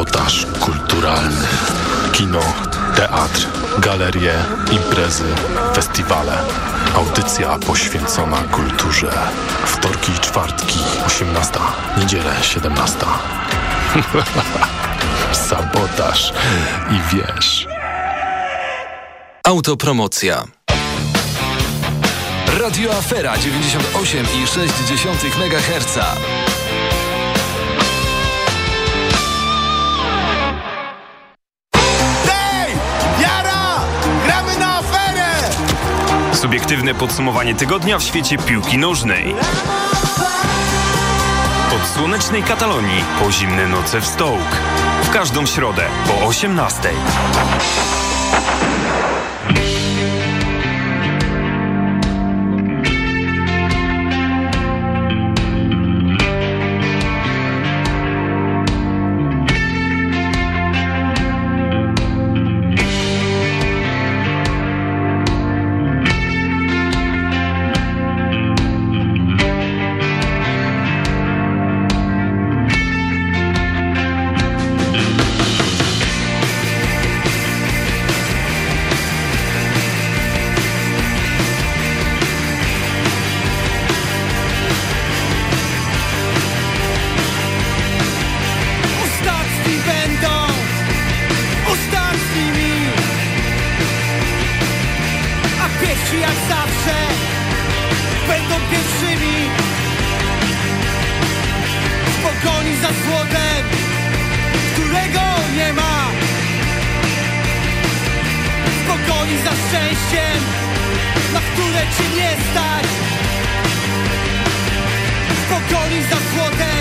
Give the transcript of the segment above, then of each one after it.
sabotaż kulturalny. Kino, teatr, galerie, imprezy, festiwale. Audycja poświęcona kulturze. Wtorki i czwartki, 18. Niedzielę, 17. sabotaż i wiesz. Autopromocja. Radio Afera 98,6 MHz. Subiektywne podsumowanie tygodnia w świecie piłki nożnej. Od słonecznej Katalonii po zimne noce w Stołk. W każdą środę po 18. E,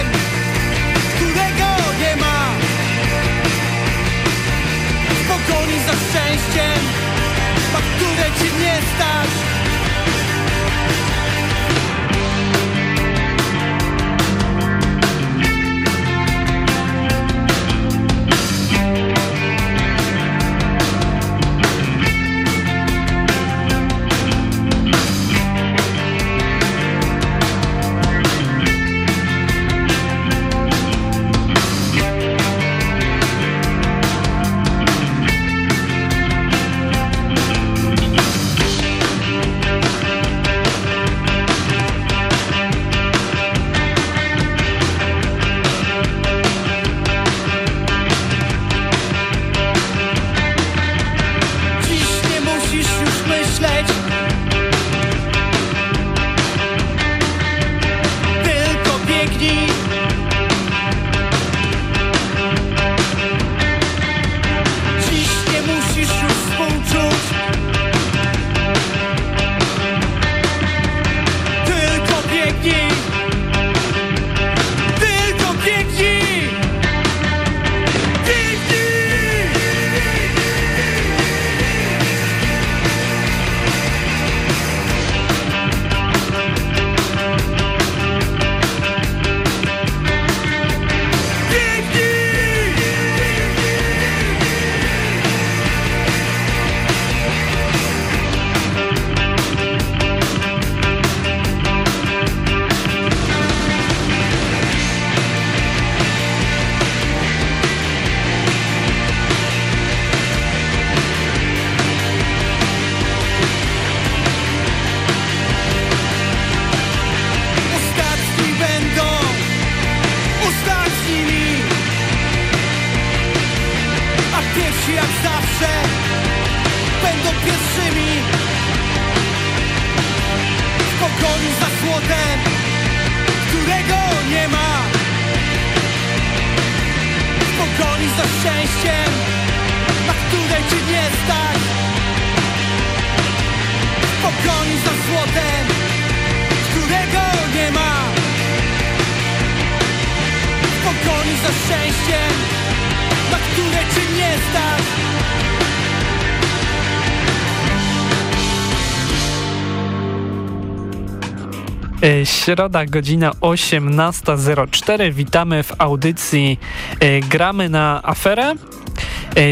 środa, godzina 18.04. Witamy w audycji e, Gramy na aferę. E,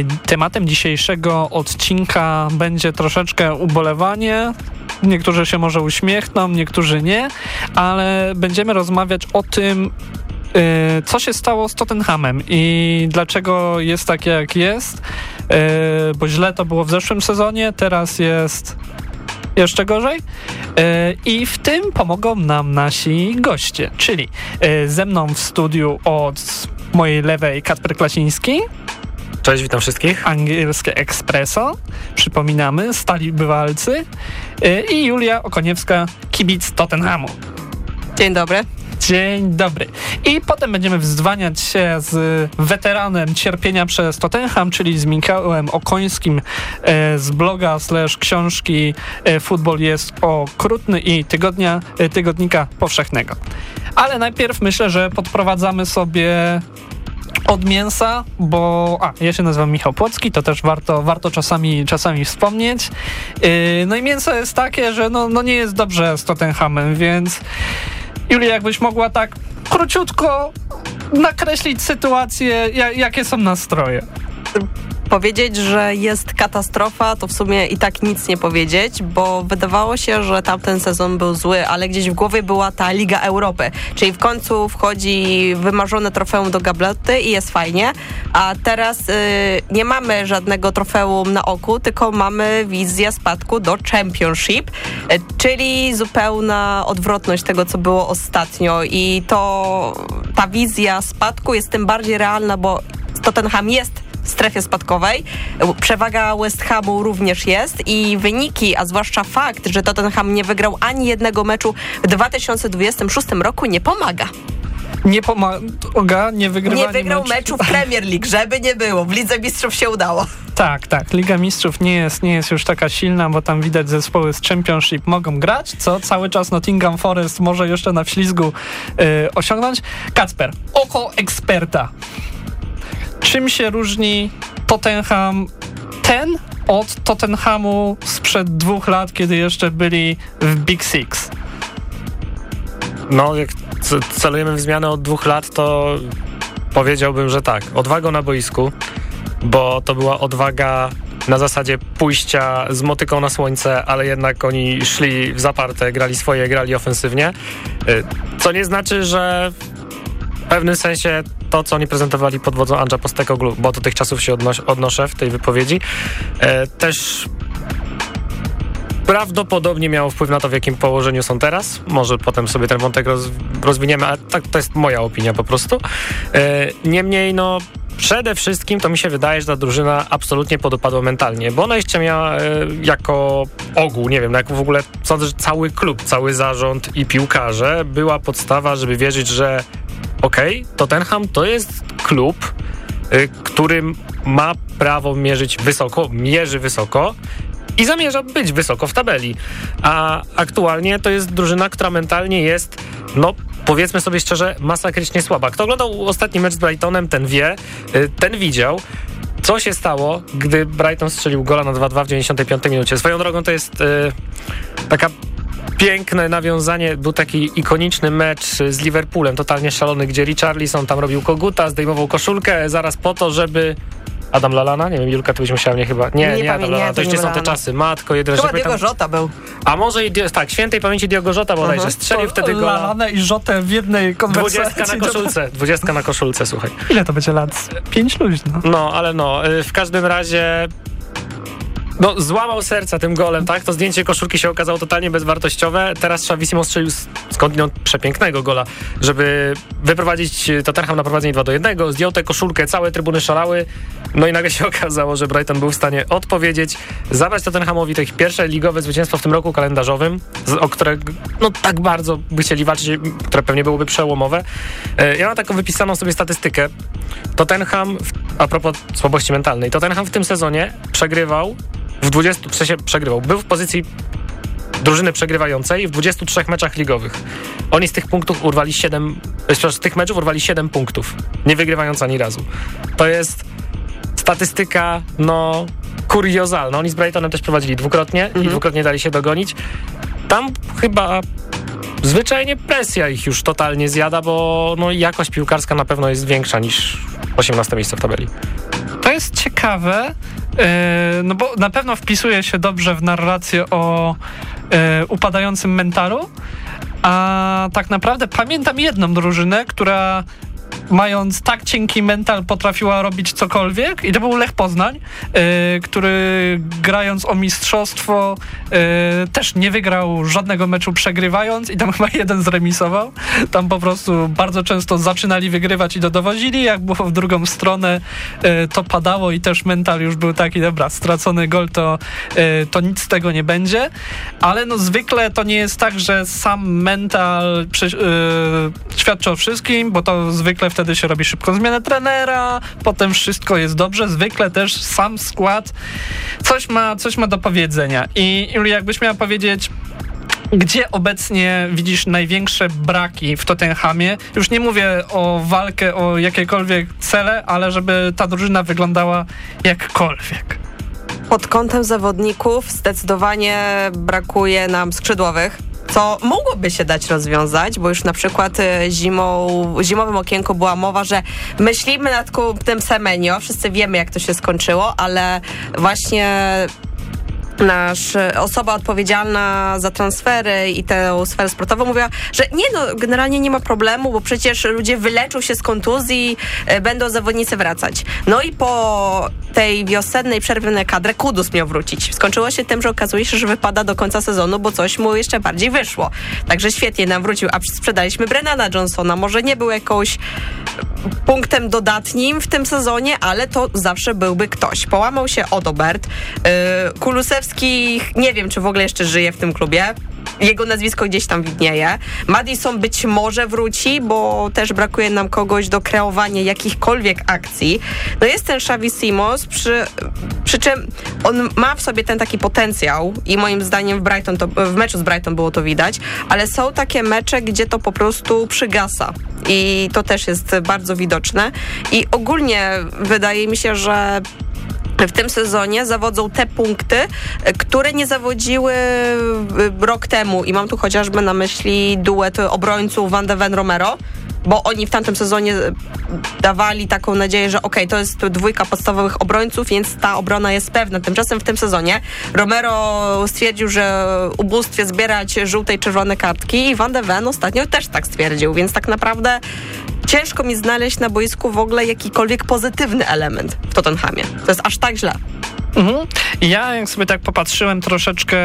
tematem dzisiejszego odcinka będzie troszeczkę ubolewanie. Niektórzy się może uśmiechną, niektórzy nie, ale będziemy rozmawiać o tym, co się stało z Tottenhamem i dlaczego jest tak jak jest, bo źle to było w zeszłym sezonie, teraz jest jeszcze gorzej. I w tym pomogą nam nasi goście, czyli ze mną w studiu od mojej lewej Kacper Klasiński. Cześć, witam wszystkich. Angielskie Espresso, przypominamy, stali bywalcy. Y, I Julia Okoniewska, kibic Tottenhamu. Dzień dobry. Dzień dobry. I potem będziemy wzwaniać się z weteranem cierpienia przez Tottenham, czyli z Michałem Okońskim e, z bloga slash książki e, Futbol jest okrutny i tygodnia, e, tygodnika powszechnego. Ale najpierw myślę, że podprowadzamy sobie od mięsa, bo a, ja się nazywam Michał Płocki, to też warto, warto czasami, czasami wspomnieć. Yy, no i mięso jest takie, że no, no nie jest dobrze z Tottenhamem, więc Julia, jakbyś mogła tak króciutko nakreślić sytuację, jakie są nastroje powiedzieć, że jest katastrofa, to w sumie i tak nic nie powiedzieć, bo wydawało się, że tamten sezon był zły, ale gdzieś w głowie była ta Liga Europy, czyli w końcu wchodzi wymarzone trofeum do gablety i jest fajnie, a teraz y, nie mamy żadnego trofeum na oku, tylko mamy wizję spadku do Championship, y, czyli zupełna odwrotność tego, co było ostatnio. I to ta wizja spadku jest tym bardziej realna, bo Tottenham jest strefie spadkowej. Przewaga West Hamu również jest i wyniki, a zwłaszcza fakt, że Tottenham nie wygrał ani jednego meczu w 2026 roku nie pomaga. Nie pomaga, nie wygrywa. Nie wygrał meczu. meczu w Premier League, żeby nie było. W Lidze Mistrzów się udało. Tak, tak. Liga Mistrzów nie jest, nie jest już taka silna, bo tam widać zespoły z Championship mogą grać, co cały czas Nottingham Forest może jeszcze na wślizgu yy, osiągnąć. Kacper, oko eksperta. Czym się różni Tottenham ten od Tottenhamu sprzed dwóch lat, kiedy jeszcze byli w Big Six? No, jak celujemy w zmianę od dwóch lat, to powiedziałbym, że tak. Odwagą na boisku, bo to była odwaga na zasadzie pójścia z motyką na słońce, ale jednak oni szli w zaparte, grali swoje, grali ofensywnie. Y, co nie znaczy, że w pewnym sensie to, co oni prezentowali pod wodzą Andrza Postekoglu, bo do tych czasów się odnos odnoszę w tej wypowiedzi, e, też prawdopodobnie miało wpływ na to, w jakim położeniu są teraz. Może potem sobie ten wątek roz, rozwiniemy, ale tak, to jest moja opinia po prostu. E, niemniej, no, przede wszystkim to mi się wydaje, że ta drużyna absolutnie podopadła mentalnie, bo ona jeszcze miała e, jako ogół, nie wiem, no jak w ogóle sądzę, że cały klub, cały zarząd i piłkarze była podstawa, żeby wierzyć, że okej, okay, Tottenham to jest klub, y, który ma prawo mierzyć wysoko, mierzy wysoko i zamierza być wysoko w tabeli. A aktualnie to jest drużyna, która mentalnie jest, no powiedzmy sobie szczerze, masakrycznie słaba. Kto oglądał ostatni mecz z Brightonem, ten wie, y, ten widział. Co się stało, gdy Brighton strzelił gola na 2-2 w 95 minucie? Swoją drogą to jest y, taka piękne nawiązanie, był taki ikoniczny mecz z Liverpoolem, totalnie szalony, gdzie Richarlison tam robił koguta, zdejmował koszulkę zaraz po to, żeby Adam Lalana? Nie wiem, Julka, ty byś musiała mnie chyba... Nie, nie, nie Adam Lalana, to jeszcze są te czasy. Matko, jedyne... Chyba Diogo Żota był. A może i... Tak, świętej pamięci Diogo Żota bodajże. Uh -huh. Strzelił wtedy go... Lalana i Żotę w jednej konwersacji. Dwudziestka na koszulce. Dwudziestka na koszulce, słuchaj. Ile to będzie lat? Pięć luźno. No, ale no, y, w każdym razie no, złamał serca tym golem, tak? To zdjęcie koszulki się okazało totalnie bezwartościowe. Teraz Chavissimo strzelił skądinąd przepięknego gola, żeby wyprowadzić Tottenham na prowadzenie 2 do 1. Zdjął tę koszulkę, całe trybuny szalały. No i nagle się okazało, że Brighton był w stanie odpowiedzieć, zabrać Tottenhamowi to ich pierwsze ligowe zwycięstwo w tym roku kalendarzowym, o które no tak bardzo by chcieli walczyć, które pewnie byłoby przełomowe. E, ja mam taką wypisaną sobie statystykę. Tottenham, a propos słabości mentalnej, Tottenham w tym sezonie przegrywał w 20, w sensie przegrywał. Był w pozycji drużyny przegrywającej w 23 meczach ligowych. Oni z tych punktów urwali 7, e, z tych meczów urwali 7 punktów, nie wygrywając ani razu. To jest statystyka, no, kuriozalna. Oni z Brightonem też prowadzili dwukrotnie mhm. i dwukrotnie dali się dogonić. Tam chyba zwyczajnie presja ich już totalnie zjada, bo no, jakość piłkarska na pewno jest większa niż 18 miejsce w tabeli. To jest ciekawe, no bo na pewno wpisuje się dobrze w narrację o e, upadającym mentalu, a tak naprawdę pamiętam jedną drużynę, która mając tak cienki mental potrafiła robić cokolwiek? I to był Lech Poznań, y, który grając o mistrzostwo y, też nie wygrał żadnego meczu przegrywając i tam chyba jeden zremisował. Tam po prostu bardzo często zaczynali wygrywać i to dowozili, jak było w drugą stronę y, to padało i też mental już był taki, dobra, stracony gol to, to nic z tego nie będzie, ale no zwykle to nie jest tak, że sam mental świadczy o wszystkim, bo to zwykle wtedy się robi szybką zmianę trenera, potem wszystko jest dobrze, zwykle też sam skład coś ma, coś ma do powiedzenia. I Julia, jakbyś miała powiedzieć, gdzie obecnie widzisz największe braki w Tottenhamie? Już nie mówię o walkę o jakiekolwiek cele, ale żeby ta drużyna wyglądała jakkolwiek. Pod kątem zawodników zdecydowanie brakuje nam skrzydłowych co mogłoby się dać rozwiązać, bo już na przykład y, zimą, w zimowym okienku była mowa, że myślimy nad tym Semenio, wszyscy wiemy jak to się skończyło, ale właśnie nasz e, osoba odpowiedzialna za transfery i tę sferę sportową mówiła, że nie no, generalnie nie ma problemu, bo przecież ludzie wyleczą się z kontuzji, e, będą zawodnicy wracać. No i po tej wiosennej przerwy na kadrę Kudus miał wrócić. Skończyło się tym, że okazuje się, że wypada do końca sezonu, bo coś mu jeszcze bardziej wyszło. Także świetnie nam wrócił, a sprzedaliśmy Brennana Johnsona. Może nie był jakąś punktem dodatnim w tym sezonie, ale to zawsze byłby ktoś. Połamał się Odobert. Yy, Kulusewski nie wiem, czy w ogóle jeszcze żyje w tym klubie. Jego nazwisko gdzieś tam widnieje. Madison być może wróci, bo też brakuje nam kogoś do kreowania jakichkolwiek akcji. No jest ten Xavi Simons, przy, przy czym on ma w sobie ten taki potencjał i moim zdaniem w Brighton to, w meczu z Brighton było to widać, ale są takie mecze, gdzie to po prostu przygasa i to też jest bardzo widoczne. I ogólnie wydaje mi się, że w tym sezonie zawodzą te punkty, które nie zawodziły rok temu. I mam tu chociażby na myśli duet obrońców Van de Ven Romero, bo oni w tamtym sezonie dawali taką nadzieję, że okej, okay, to jest dwójka podstawowych obrońców, więc ta obrona jest pewna. Tymczasem w tym sezonie Romero stwierdził, że ubóstwie zbierać żółte i czerwone kartki i Van de Ven ostatnio też tak stwierdził, więc tak naprawdę ciężko mi znaleźć na boisku w ogóle jakikolwiek pozytywny element w Tottenhamie. To jest aż tak źle. Mhm. Ja jak sobie tak popatrzyłem troszeczkę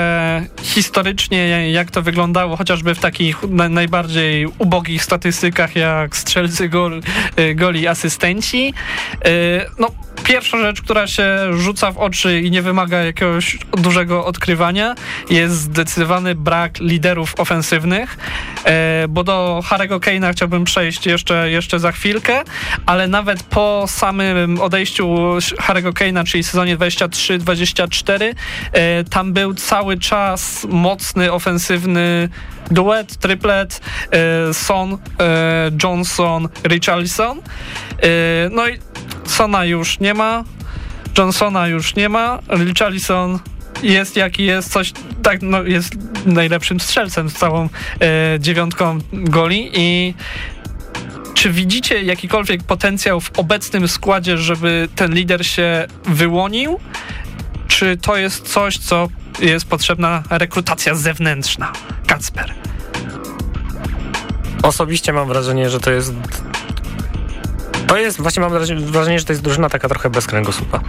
historycznie, jak to wyglądało, chociażby w takich na, najbardziej ubogich statystykach, jak strzelcy gol, y, goli asystenci. Y, no, pierwsza rzecz, która się rzuca w oczy i nie wymaga jakiegoś dużego odkrywania, jest zdecydowany brak liderów ofensywnych, y, bo do Harry'ego Kane'a chciałbym przejść jeszcze, jeszcze za chwilkę, ale nawet po samym odejściu Harry'ego Kane'a, czyli sezonie 23-24, e, tam był cały czas mocny, ofensywny duet, triplet, e, Son, e, Johnson, Richarlison. No i Sona już nie ma, Johnsona już nie ma, Richarlison jest jaki jest, coś tak, no, jest najlepszym strzelcem z całą e, dziewiątką goli i czy widzicie jakikolwiek potencjał w obecnym składzie, żeby ten lider się wyłonił? Czy to jest coś, co jest potrzebna rekrutacja zewnętrzna? Kacper. Osobiście mam wrażenie, że to jest to jest, właśnie mam wrażenie, że to jest drużyna taka trochę bez kręgosłupa.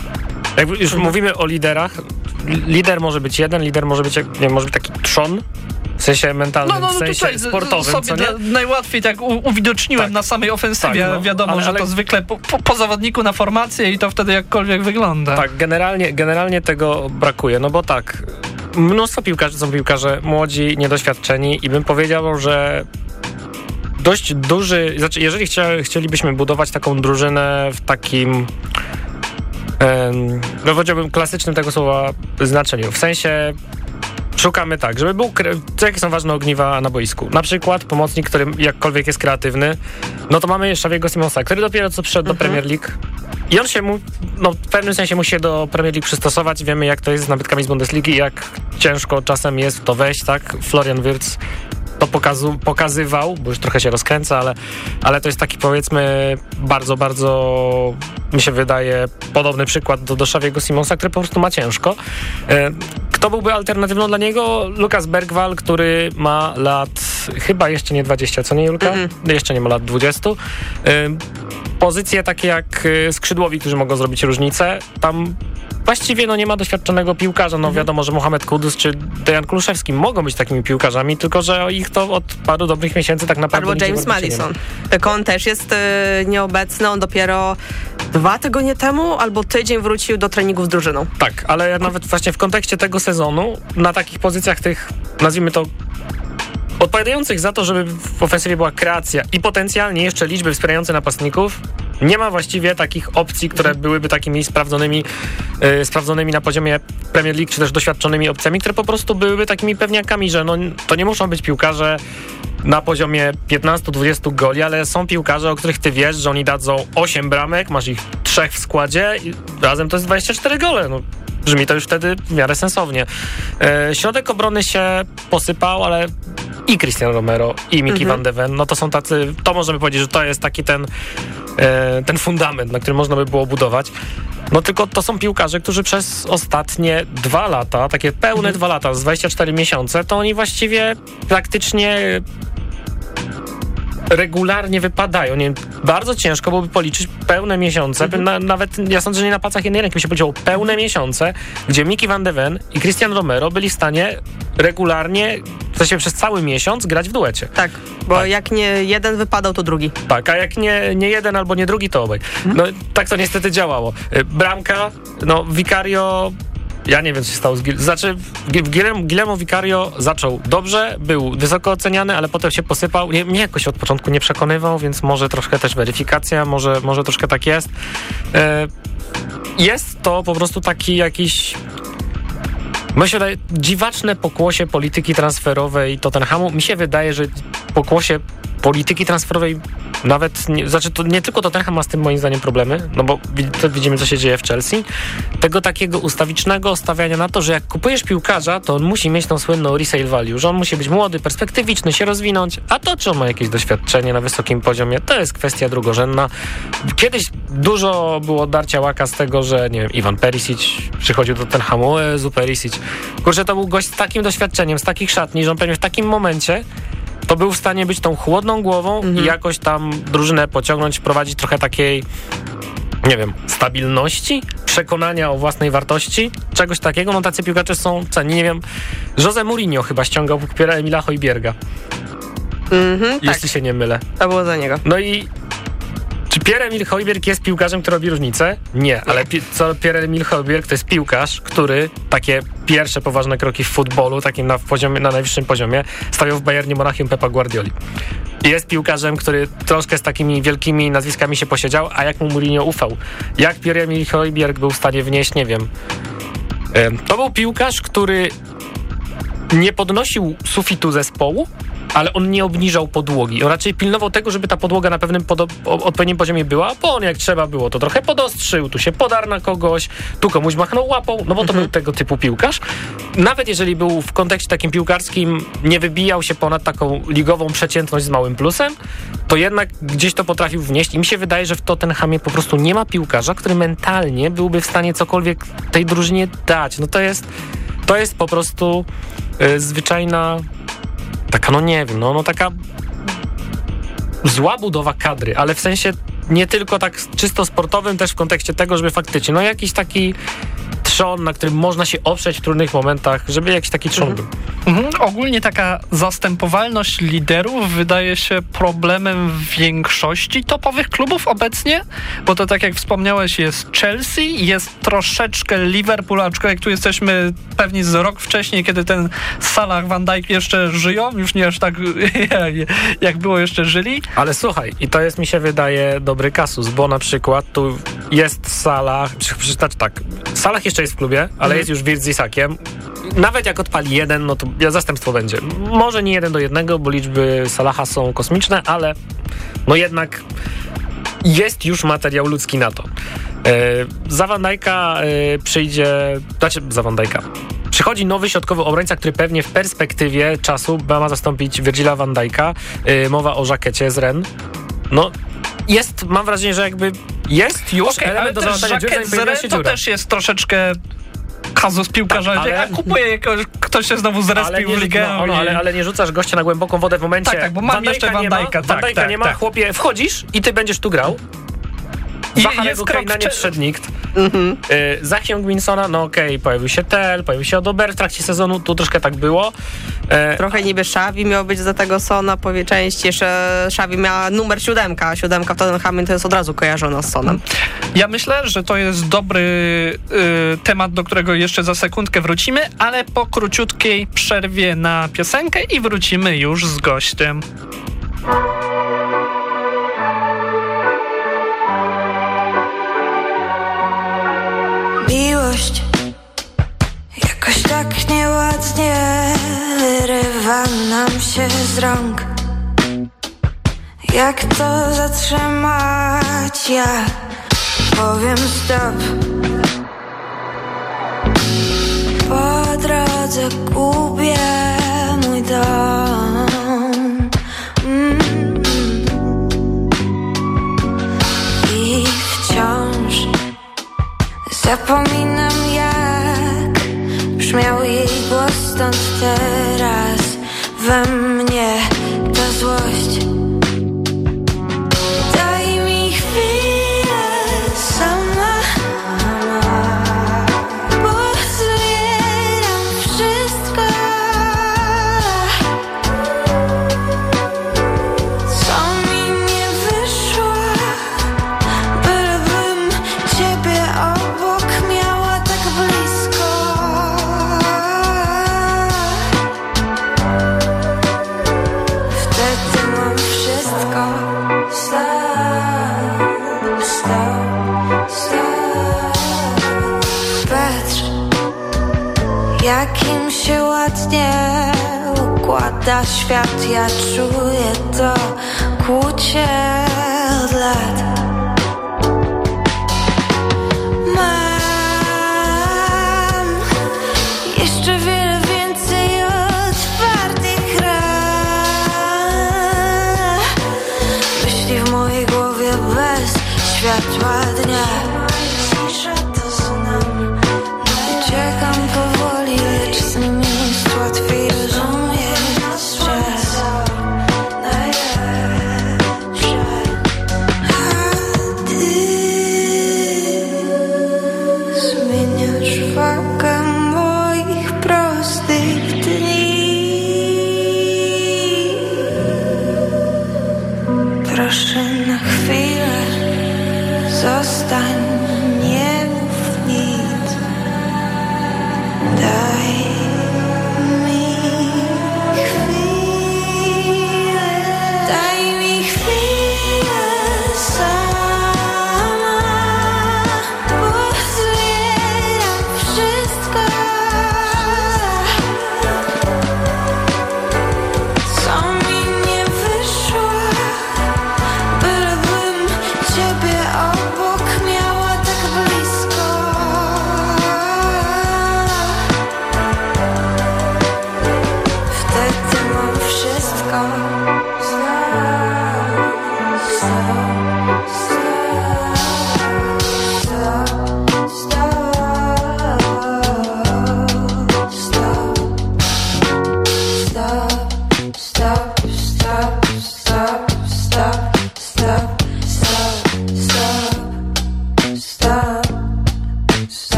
Jak już mhm. mówimy o liderach, lider może być jeden, lider może być, nie może być taki trzon, w sensie mentalnym, no, no, w sensie sportowym, sobie najłatwiej tak uwidoczniłem tak. na samej ofensywie, tak, no, wiadomo, ale, że to zwykle po, po, po, zawodniku na formację i to wtedy jakkolwiek wygląda. Tak, generalnie, generalnie tego brakuje, no bo tak, mnóstwo piłkarzy są piłkarze młodzi, niedoświadczeni i bym powiedział, że dość duży, znaczy jeżeli chcielibyśmy budować taką drużynę w takim no powiedziałbym klasycznym tego słowa znaczeniu, w sensie szukamy tak, żeby był, jakie są ważne ogniwa na boisku. Na przykład pomocnik, który jakkolwiek jest kreatywny, no to mamy jeszcze Szawiego Simonsa, który dopiero co przyszedł mhm. do Premier League i on się mu, no w pewnym sensie musi się do Premier League przystosować. Wiemy jak to jest z nabytkami z Bundesligi, jak ciężko czasem jest w to wejść, tak? Florian Wirtz to pokazu, pokazywał, bo już trochę się rozkręca, ale, ale to jest taki powiedzmy bardzo, bardzo mi się wydaje podobny przykład do, do Szawiego Simonsa, który po prostu ma ciężko. E, kto byłby alternatywną dla niego? Lukas Bergwal, który ma lat chyba jeszcze nie 20, co nie Julka? Mhm. Jeszcze nie ma lat 20. Ym, Pozycje takie jak y, skrzydłowi, którzy mogą zrobić różnicę, tam właściwie no, nie ma doświadczonego piłkarza. No wiadomo, że Mohamed Kudus czy Dejan Kluszewski mogą być takimi piłkarzami, tylko że ich to od paru dobrych miesięcy tak naprawdę Albo James. Madison. Tylko on też jest y, nieobecny, on dopiero dwa tygodnie temu albo tydzień wrócił do treningów z drużyną. Tak, ale nawet właśnie w kontekście tego sezonu, na takich pozycjach tych, nazwijmy to, odpowiadających za to, żeby w ofensywie była kreacja i potencjalnie jeszcze liczby wspierające napastników, nie ma właściwie takich opcji, które byłyby takimi sprawdzonymi, yy, sprawdzonymi na poziomie Premier League, czy też doświadczonymi opcjami, które po prostu byłyby takimi pewniakami, że no, to nie muszą być piłkarze na poziomie 15-20 goli, ale są piłkarze, o których ty wiesz, że oni dadzą 8 bramek, masz ich trzech w składzie i razem to jest 24 gole. No, brzmi to już wtedy w miarę sensownie. E, środek obrony się posypał, ale i Christian Romero, i Miki van de Ven, no to są tacy, to możemy powiedzieć, że to jest taki ten, e, ten fundament, na którym można by było budować. No tylko to są piłkarze, którzy przez ostatnie dwa lata, takie pełne dwa lata, z 24 miesiące, to oni właściwie praktycznie regularnie wypadają. Nie, bardzo ciężko byłoby policzyć pełne miesiące, by na, nawet ja sądzę, że nie na palcach jednej ręki by się policzyło pełne miesiące, gdzie Miki van de Ven i Christian Romero byli w stanie regularnie, w sensie przez cały miesiąc grać w duecie. Tak, bo jak nie jeden wypadał, to drugi. Tak, a jak nie, nie jeden albo nie drugi, to obaj. No tak to niestety działało. Y, Bramka, no Vicario... Ja nie wiem, co się stało z Gil... Znaczy, Guillermo, Vicario zaczął dobrze, był wysoko oceniany, ale potem się posypał. Nie, mnie jakoś od początku nie przekonywał, więc może troszkę też weryfikacja, może, może troszkę tak jest. E, jest to po prostu taki jakiś wydaje, dziwaczne pokłosie polityki transferowej Tottenhamu. Mi się wydaje, że pokłosie polityki transferowej nawet, nie, znaczy to nie tylko Tottenham ma z tym moim zdaniem problemy, no bo widzimy, co się dzieje w Chelsea, tego takiego ustawicznego stawiania na to, że jak kupujesz piłkarza, to on musi mieć tą słynną resale value, że on musi być młody, perspektywiczny, się rozwinąć, a to, czy on ma jakieś doświadczenie na wysokim poziomie, to jest kwestia drugorzędna. Kiedyś dużo było darcia łaka z tego, że nie wiem, Iwan Perisic przychodził do Tottenhamu, e, Zu Perisic. Kurczę, to był gość z takim doświadczeniem, z takich szatni, że on pewnie w takim momencie to był w stanie być tą chłodną głową i jakoś tam drużynę pociągnąć, wprowadzić trochę takiej nie wiem, stabilności, przekonania o własnej wartości, czegoś takiego. No tacy piłkarze są cenni. Nie wiem, Jose Mourinho chyba ściągał Piera Emila Hojbierga, Mhm, tak, jeśli się nie mylę. to było za niego. No i czy Pierre Emil jest piłkarzem, który robi różnicę? Nie, ale pi- co Pierre Emil to jest piłkarz, który takie pierwsze poważne kroki w futbolu, takim na, poziomie, na najwyższym poziomie, stawiał w Bayernie Monachium Pepa Guardioli. Jest piłkarzem, który troszkę z takimi wielkimi nazwiskami się posiedział, a jak mu Mourinho ufał. Jak Pierre Emil był w stanie wnieść, nie wiem. Em, To był piłkarz, który nie podnosił sufitu zespołu, ale on nie obniżał podłogi. On raczej pilnował tego, żeby ta podłoga na pewnym o- odpowiednim poziomie była, bo on jak trzeba było, to trochę podostrzył, tu się podarł na kogoś, tu komuś machnął łapą, no bo to był tego typu piłkarz. Nawet jeżeli był w kontekście takim piłkarskim, nie wybijał się ponad taką ligową przeciętność z małym plusem, to jednak gdzieś to potrafił wnieść i mi się wydaje, że w Tottenhamie po prostu nie ma piłkarza, który mentalnie byłby w stanie cokolwiek tej drużynie dać. No to jest, to jest po prostu y, zwyczajna taka, no nie wiem, no, no taka zła budowa kadry, ale w sensie nie tylko tak czysto sportowym, też w kontekście tego, żeby faktycznie, no jakiś taki trzon, na którym można się oprzeć w trudnych momentach, żeby jakiś taki trzon był. Mhm. Ogólnie taka zastępowalność liderów wydaje się problemem w większości topowych klubów obecnie, bo to tak jak wspomniałeś jest Chelsea, jest troszeczkę Liverpool, aczkolwiek tu jesteśmy pewnie z rok wcześniej, kiedy ten Salah, Van Dijk jeszcze żyją, już nie aż tak jak było jeszcze żyli. Ale słuchaj, i to jest mi się wydaje dobry kasus, bo na przykład tu jest Salah, przeczytać tak, Salah jeszcze jest w klubie, ale jest już Wirt z Isakiem. Nawet jak odpali jeden, no to zastępstwo będzie. Może nie jeden do jednego, bo liczby Salaha są kosmiczne, ale no jednak jest już materiał ludzki na to. E, za Van Dijk'a e, przyjdzie, znaczy za Van Dijk'a. Przychodzi nowy środkowy obrońca, który pewnie w perspektywie czasu ma zastąpić Virgila Van Dijk'a. E, mowa o żakecie z Ren. No, jest, mam wrażenie, że jakby jest już ale element do załatania dziury, zanim to też jest troszeczkę kazus piłkarza, Tak, ale- a kupuje jakiegoś, ktoś się znowu zrespił w ligę. no, no, ale, ale nie rzucasz gościa na głęboką wodę w momencie. Tak, tak, bo mam Van jeszcze Van nie ma, Dijk'a, tak, Van Dijk'a tak, nie ma, tak. chłopie, wchodzisz i ty będziesz tu grał. Krok Kane'a nie przyszedł nikt. Y, za Hyung-Minsona, no okej, pojawił się Tel, pojawił się Odober w trakcie sezonu, tu troszkę tak było. E, Trochę niby Xavi miał być za tego Sona, powie część jeszcze Xavi miała numer siódemka, a siódemka w Tottenhamie to jest od razu kojarzona z Sonem. Ja myślę, że to jest dobry y, temat, do którego jeszcze za sekundkę wrócimy, ale po króciutkiej przerwie na piosenkę i wrócimy już z gościem. Nieładnie wyrywa nam się z rąk. Jak to zatrzymać? Ja powiem stop. Po drodze gubię mój dom. Mm. I wciąż Zapominam serás. Vamos ładnie układa świat Ja czuję to kłucie od lat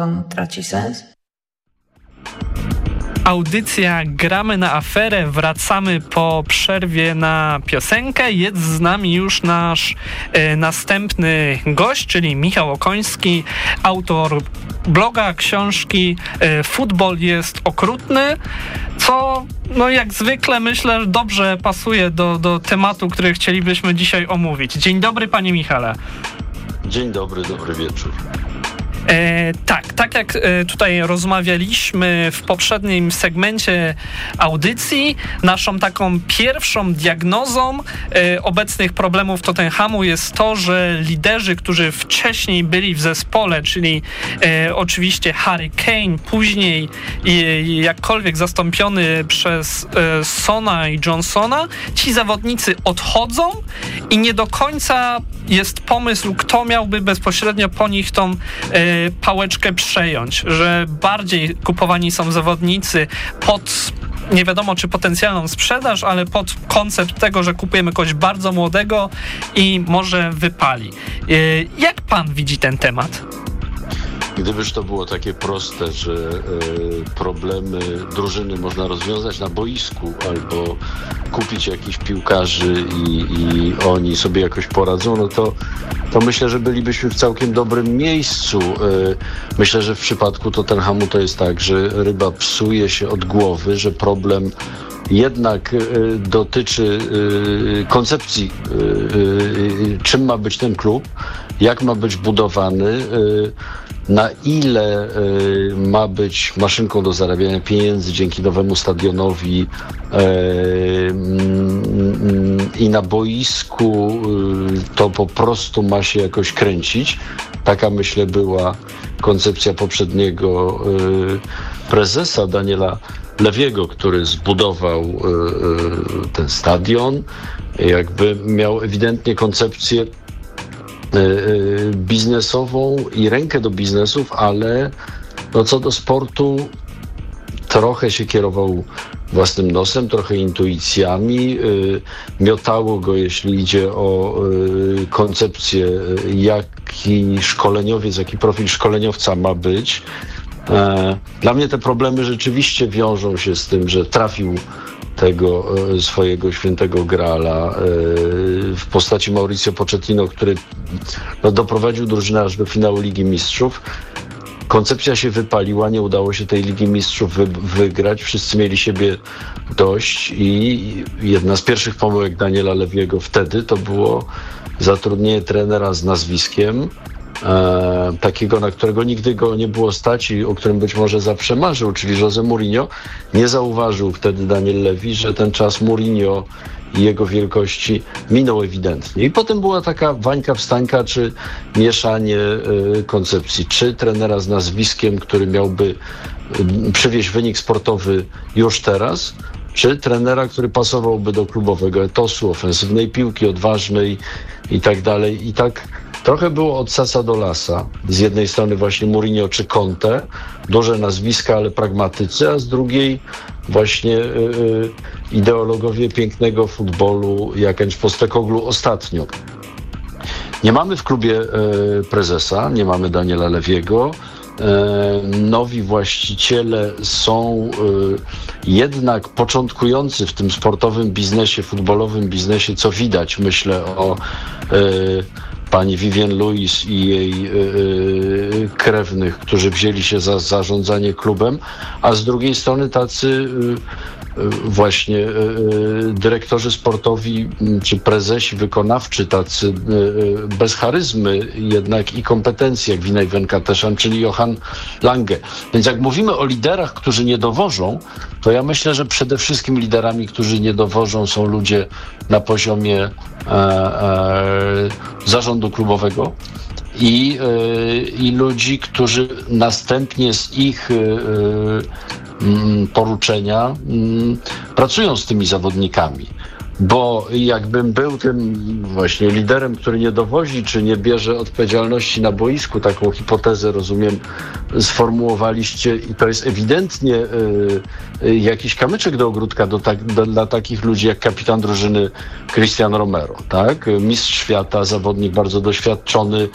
ono traci sens? Audycja Gramy na aferę. Wracamy po przerwie na piosenkę. Jest z nami już nasz e, następny gość, czyli Michał Okoński, autor bloga, książki e, Futbol jest okrutny, co no jak zwykle myślę dobrze pasuje do, do tematu, który chcielibyśmy dzisiaj omówić. Dzień dobry panie Michale. Dzień dobry, dobry wieczór. E, tak, tak jak e, tutaj rozmawialiśmy w poprzednim segmencie audycji, naszą taką pierwszą diagnozą e, obecnych problemów Tottenhamu jest to, że liderzy, którzy wcześniej byli w zespole, czyli e, oczywiście Harry Kane, później jakkolwiek zastąpiony przez e, Sona i Johnsona, ci zawodnicy odchodzą i nie do końca jest pomysł, kto miałby bezpośrednio po nich tą e, pałeczkę przejąć, że bardziej kupowani są zawodnicy pod nie wiadomo czy potencjalną sprzedaż, ale pod koncept tego, że kupujemy kogoś bardzo młodego i może wypali. E, jak pan widzi ten temat? Gdybyż to było takie proste, że e, problemy drużyny można rozwiązać na boisku albo kupić jakichś piłkarzy i, i oni sobie jakoś poradzą, no to, to myślę, że bylibyśmy w całkiem dobrym miejscu. E, myślę, że w przypadku Tottenhamu to jest tak, że ryba psuje się od głowy, że problem jednak y, dotyczy koncepcji, czym ma być ten klub, jak ma być budowany, na ile ma być maszynką do zarabiania pieniędzy dzięki nowemu stadionowi mm, i na boisku to po prostu ma się jakoś kręcić. Taka myślę była koncepcja poprzedniego prezesa Daniela Lewiego, który zbudował ten stadion, jakby miał ewidentnie koncepcję biznesową i rękę do biznesów, ale no co do sportu trochę się kierował własnym nosem, trochę intuicjami. Miotało go, jeśli idzie o koncepcję, jaki szkoleniowiec, jaki profil szkoleniowca ma być. E, dla mnie te problemy rzeczywiście wiążą się z tym, że trafił tego e, swojego świętego grala e, w postaci Mauricio Pochettino, który no, doprowadził drużynę aż do finału Ligi Mistrzów. Koncepcja się wypaliła, nie udało się tej Ligi Mistrzów wy wygrać. Wszyscy mieli siebie dość i jedna z pierwszych pomyłek Daniela Lewiego wtedy to było zatrudnienie trenera z nazwiskiem, e, takiego, na którego nigdy go nie było stać i o którym być może zawsze marzył, czyli Jose Mourinho. Nie zauważył wtedy Daniel Levy, że ten czas Mourinho i jego wielkości minął ewidentnie. I potem była taka wańka wstańka, czy mieszanie y, koncepcji, czy trenera z nazwiskiem, który miałby y, przywieźć wynik sportowy już teraz, czy trenera, który pasowałby do klubowego etosu, ofensywnej piłki, odważnej i tak dalej. I tak Trochę było od sasa do lasa. Z jednej strony właśnie Mourinho czy Conte, duże nazwiska, ale pragmatycy, a z drugiej właśnie yy, ideologowie pięknego futbolu, jak Enż Postekoglu ostatnio. Nie mamy w klubie yy, prezesa, nie mamy Daniela Lewiego. Yy, nowi właściciele są jednak początkujący w tym sportowym biznesie, futbolowym biznesie, co widać, myślę o pani Vivienne Louis i jej yy, krewnych, którzy wzięli się za zarządzanie klubem, a z drugiej strony tacy yy, właśnie e, e, dyrektorzy sportowi czy prezesi wykonawczy, tacy e, bez charyzmy jednak i kompetencji, jak Winaj Wenkateszan, czyli Johan Lange. Więc jak mówimy o liderach, którzy nie dowożą, to ja myślę, że przede wszystkim liderami, którzy nie dowożą są ludzie na poziomie e, e, zarządu klubowego, i, i ludzi, którzy następnie z ich Mm, poruczenia mm, pracują z tymi zawodnikami. Bo jakbym był tym właśnie liderem, który nie dowozi, czy nie bierze odpowiedzialności na boisku, taką hipotezę, rozumiem, sformułowaliście i to jest ewidentnie y, y, jakiś kamyczek do ogródka do tak, do, dla takich ludzi jak kapitan drużyny Christian Romero, tak? Mistrz świata, zawodnik bardzo doświadczony, y,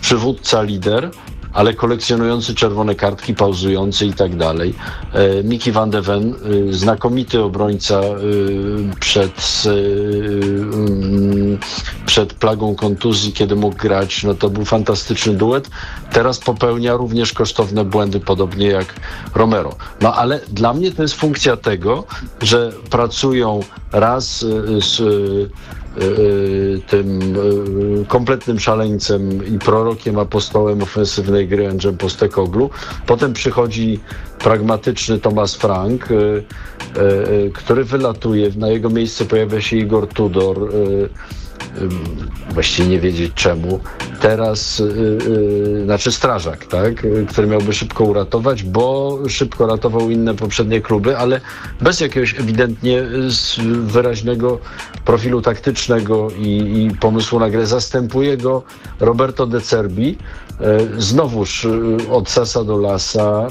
przywódca, lider ale kolekcjonujący czerwone kartki, pauzujący i tak dalej. E, Miki van de Ven, e, znakomity obrońca e, przed, mm, przed plagą kontuzji, kiedy mógł grać, no to był fantastyczny duet. Teraz popełnia również kosztowne błędy, podobnie jak Romero. No ale dla mnie to jest funkcja tego, że pracują raz z tym y, kompletnym szaleńcem i prorokiem, apostołem ofensywnej gry Andrzem Postekoglu. Potem przychodzi pragmatyczny Thomas Frank, y, y, y, który wylatuje. Na jego miejsce pojawia się Igor Tudor. Y, Właściwie nie wiedzieć czemu. Teraz, y, y, znaczy strażak, tak, który miałby szybko uratować, bo szybko ratował inne poprzednie kluby, ale bez jakiegoś ewidentnie wyraźnego profilu taktycznego i, i pomysłu na grę. Zastępuje go Roberto De Cerbi, znowuż od sasa do lasa.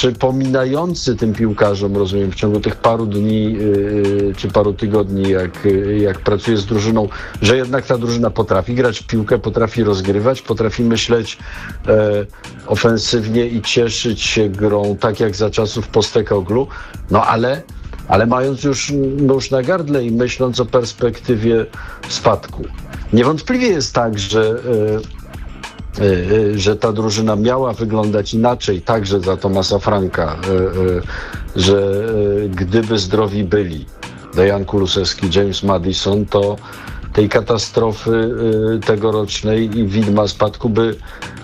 Przypominający tym piłkarzom, rozumiem, w ciągu tych paru dni yy, czy paru tygodni, jak, yy, jak pracuje z drużyną, że jednak ta drużyna potrafi grać w piłkę, potrafi rozgrywać, potrafi myśleć e, ofensywnie i cieszyć się grą, tak jak za czasów Postekoglu, no ale ale mając już nóż na gardle i myśląc o perspektywie spadku. Niewątpliwie jest tak, że e, że ta drużyna miała wyglądać inaczej, także za Tomasa Franka, y, y, że y, gdyby zdrowi byli Dejan Kulusewski, James Madison, to tej katastrofy y, tegorocznej i widma spadku by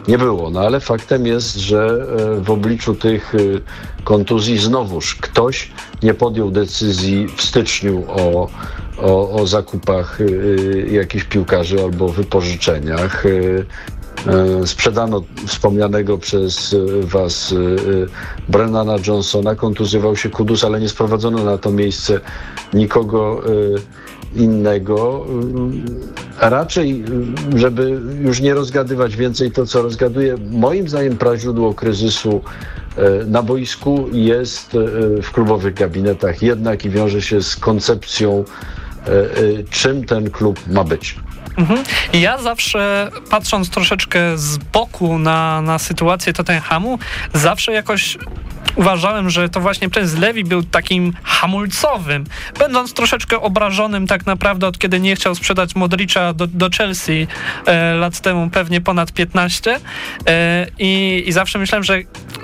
nie było. No ale faktem jest, że y, w obliczu tych y, kontuzji znowuż ktoś nie podjął decyzji w styczniu o, o, o zakupach y, jakichś piłkarzy albo wypożyczeniach. E, Sprzedano wspomnianego przez e, Was e, Brennana Johnsona, kontuzjował się Kudus, ale nie sprowadzono na to miejsce nikogo innego. A raczej, żeby już nie rozgadywać więcej to, co rozgaduje, moim zdaniem praźródło kryzysu na boisku jest w klubowych gabinetach jednak i wiąże się z koncepcją, czym ten klub ma być. Mhm. Ja zawsze, patrząc troszeczkę z boku na, na sytuację Tottenhamu, zawsze jakoś uważałem, że to właśnie przez Lewi był takim hamulcowym, będąc troszeczkę obrażonym tak naprawdę od kiedy nie chciał sprzedać Modricza do, do Chelsea e, lat temu, pewnie ponad 15 e, i, i zawsze myślałem, że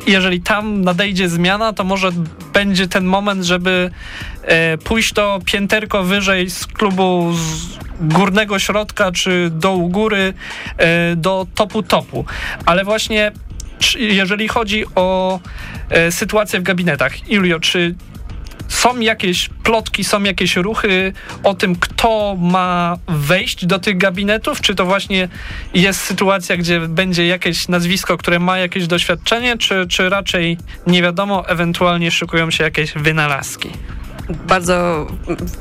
jeżeli tam nadejdzie zmiana, to może będzie ten moment, żeby pójść to pięterko wyżej z klubu z górnego środka czy dołu góry e, do topu topu. Ale właśnie jeżeli chodzi o e, sytuację w gabinetach, Julio, czy są jakieś plotki, są jakieś ruchy o tym, kto ma wejść do tych gabinetów? Czy to właśnie jest sytuacja, gdzie będzie jakieś nazwisko, które ma jakieś doświadczenie, czy, czy raczej nie wiadomo, ewentualnie szykują się jakieś wynalazki? Bardzo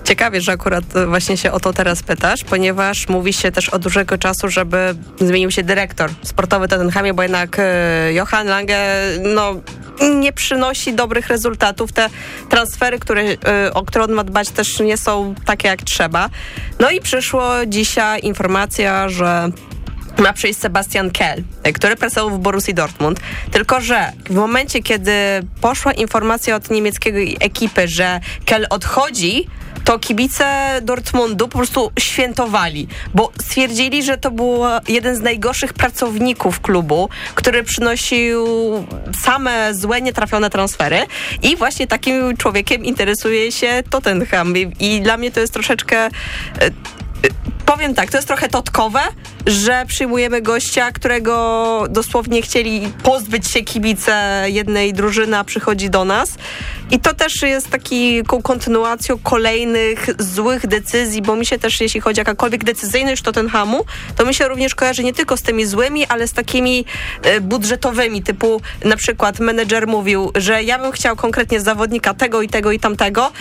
ciekawie, że akurat właśnie się o to teraz pytasz, ponieważ mówi się też od dużego czasu, żeby zmienił się dyrektor sportowy Tottenhamie, bo jednak e, Johan Lange no, nie przynosi dobrych rezultatów. Te transfery, które, e, o które on ma dbać też nie są takie jak trzeba. No i przyszło dzisiaj informacja, że ma przyjść Sebastian Kell, który pracował w Borussii Dortmund. Tylko, że w momencie, kiedy poszła informacja od niemieckiej ekipy, że Kell odchodzi, to kibice Dortmundu po prostu świętowali, bo stwierdzili, że to był jeden z najgorszych pracowników klubu, który przynosił same złe, nietrafione transfery i właśnie takim człowiekiem interesuje się Tottenham i, i dla mnie to jest troszeczkę e, powiem tak, to jest trochę totkowe, że przyjmujemy gościa, którego dosłownie chcieli pozbyć się kibice jednej drużyny, a przychodzi do nas. I to też jest taką kontynuacją kolejnych złych decyzji, bo mi się też, jeśli chodzi o jakakolwiek decyzyjność Tottenhamu, to mi się również kojarzy nie tylko z tymi złymi, ale z takimi e, budżetowymi, typu na przykład menedżer mówił, że ja bym chciał konkretnie zawodnika tego i tego i tamtego.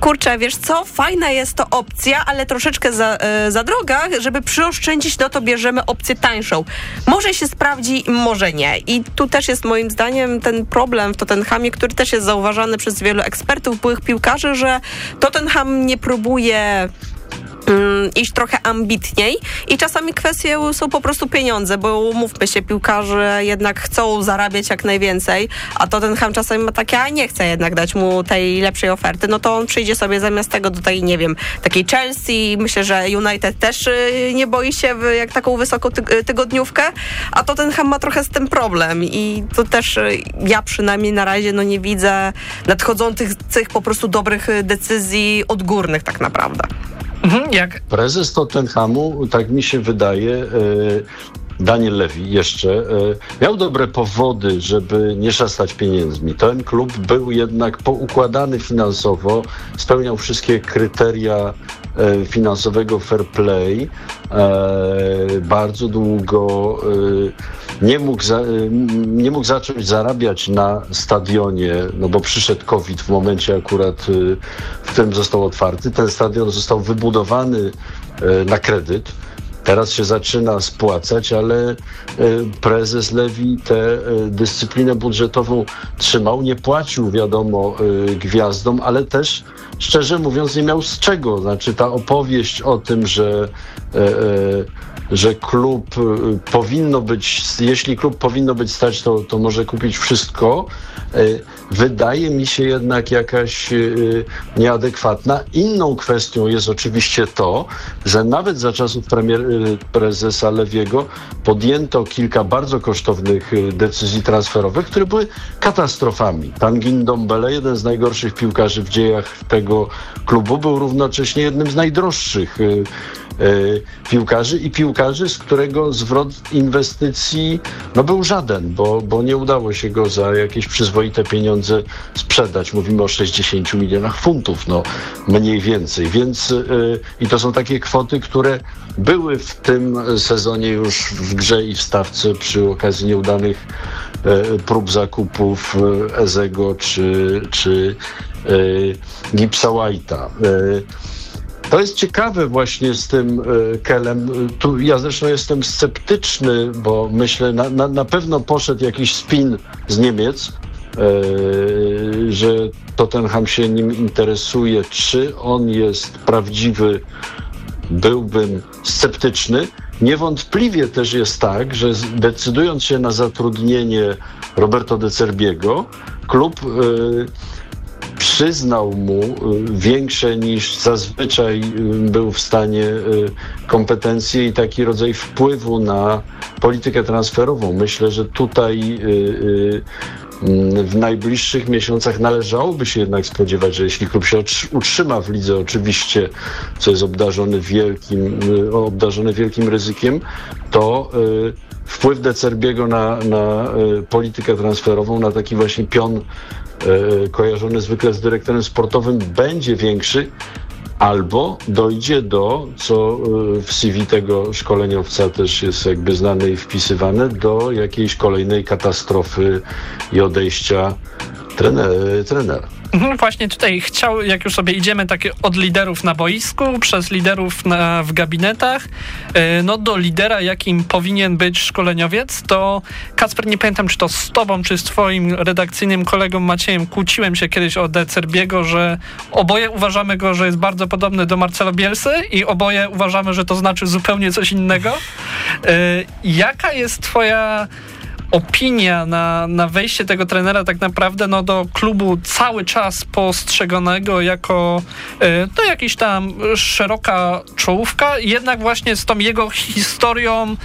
Kurczę, wiesz co, fajna jest to opcja, ale troszeczkę za, e, za droga, żeby przyoszczędzić, no to bierzemy opcję tańszą. Może się sprawdzi, może nie. I tu też jest moim zdaniem ten problem w Tottenhamie, który też jest zauważany przez wielu ekspertów, byłych piłkarzy, że Tottenham nie próbuje iść trochę ambitniej i czasami kwestie są po prostu pieniądze, bo umówmy się, piłkarze jednak chcą zarabiać jak najwięcej, a Tottenham czasami ma takie, a nie chce jednak dać mu tej lepszej oferty, no to on przyjdzie sobie zamiast tego do tej, nie wiem, takiej Chelsea, myślę, że United też y, nie boi się jak taką wysoką tyg- tygodniówkę, a Tottenham ma trochę z tym problem i to też y, ja przynajmniej na razie no nie widzę nadchodzących po prostu dobrych y, decyzji odgórnych tak naprawdę. Mhm, jak Prezes Tottenhamu, tak mi się wydaje, e, Daniel Levy jeszcze, e, miał dobre powody, żeby nie szastać pieniędzmi. Ten klub był jednak poukładany finansowo, spełniał wszystkie kryteria finansowego fair play. E, Bardzo długo e, nie mógł, za, e, nie mógł zacząć zarabiać na stadionie, no bo przyszedł COVID w momencie akurat, e, w którym został otwarty. Ten stadion został wybudowany e, na kredyt. Teraz się zaczyna spłacać, ale e, prezes Lewi tę e, dyscyplinę budżetową trzymał. Nie płacił, wiadomo, e, gwiazdom, ale też, szczerze mówiąc, nie miał z czego. Znaczy ta opowieść o tym, że że klub e, powinno być, jeśli klub powinno być stać, to, to może kupić wszystko, e, wydaje mi się jednak jakaś e, nieadekwatna. Inną kwestią jest oczywiście to, że nawet za czasów premier, prezesa Lewiego podjęto kilka bardzo kosztownych decyzji transferowych, które były katastrofami. Tangin Dombele, jeden z najgorszych piłkarzy w dziejach tego klubu, był równocześnie jednym z najdroższych piłkarzy i piłkarzy, z którego zwrot inwestycji no, był żaden, bo, bo nie udało się go za jakieś przyzwoite pieniądze sprzedać. Mówimy o 60 milionach funtów, no mniej więcej. Więc y, i to są takie kwoty, które były w tym sezonie już w grze i w stawce przy okazji nieudanych e, prób zakupów e, Ezego czy, czy e, Gipsa White'a. To jest ciekawe właśnie z tym e, Kelem. Tu ja zresztą jestem sceptyczny, bo myślę, na, na, na pewno poszedł jakiś spin z Niemiec, e, że Tottenham się nim interesuje. Czy on jest prawdziwy, byłbym sceptyczny. Niewątpliwie też jest tak, że decydując się na zatrudnienie Roberto De Cerbiego, klub e, przyznał mu y, większe niż zazwyczaj y, był w stanie y, kompetencje i taki rodzaj wpływu na politykę transferową. Myślę, że tutaj mm, w najbliższych miesiącach należałoby się jednak spodziewać, że jeśli klub się utrzyma w lidze, oczywiście, co jest obdarzony wielkim, obdarzony wielkim ryzykiem, to wpływ De Cerbiego na, na politykę transferową, na taki właśnie pion kojarzony zwykle z dyrektorem sportowym będzie większy, albo dojdzie do, co e, w CV tego szkoleniowca też jest jakby znane i wpisywane, do jakiejś kolejnej katastrofy i odejścia trener, trenera. Mhm, Właśnie tutaj chciał, jak już sobie idziemy takie od liderów na boisku, przez liderów na, w gabinetach, e, no do lidera, jakim powinien być szkoleniowiec, to Kacper, nie pamiętam, czy to z tobą, czy z twoim redakcyjnym kolegą Maciejem kłóciłem się kiedyś o De Cerbiego, że oboje uważamy go, że jest bardzo podobny do Marcelo Bielsy i oboje uważamy, że to znaczy zupełnie coś innego. E, Jaka jest twoja opinia na, na wejście tego trenera tak naprawdę no, do klubu cały czas postrzeganego jako e, no, jakiś tam szeroka czołówka, jednak właśnie z tą jego historią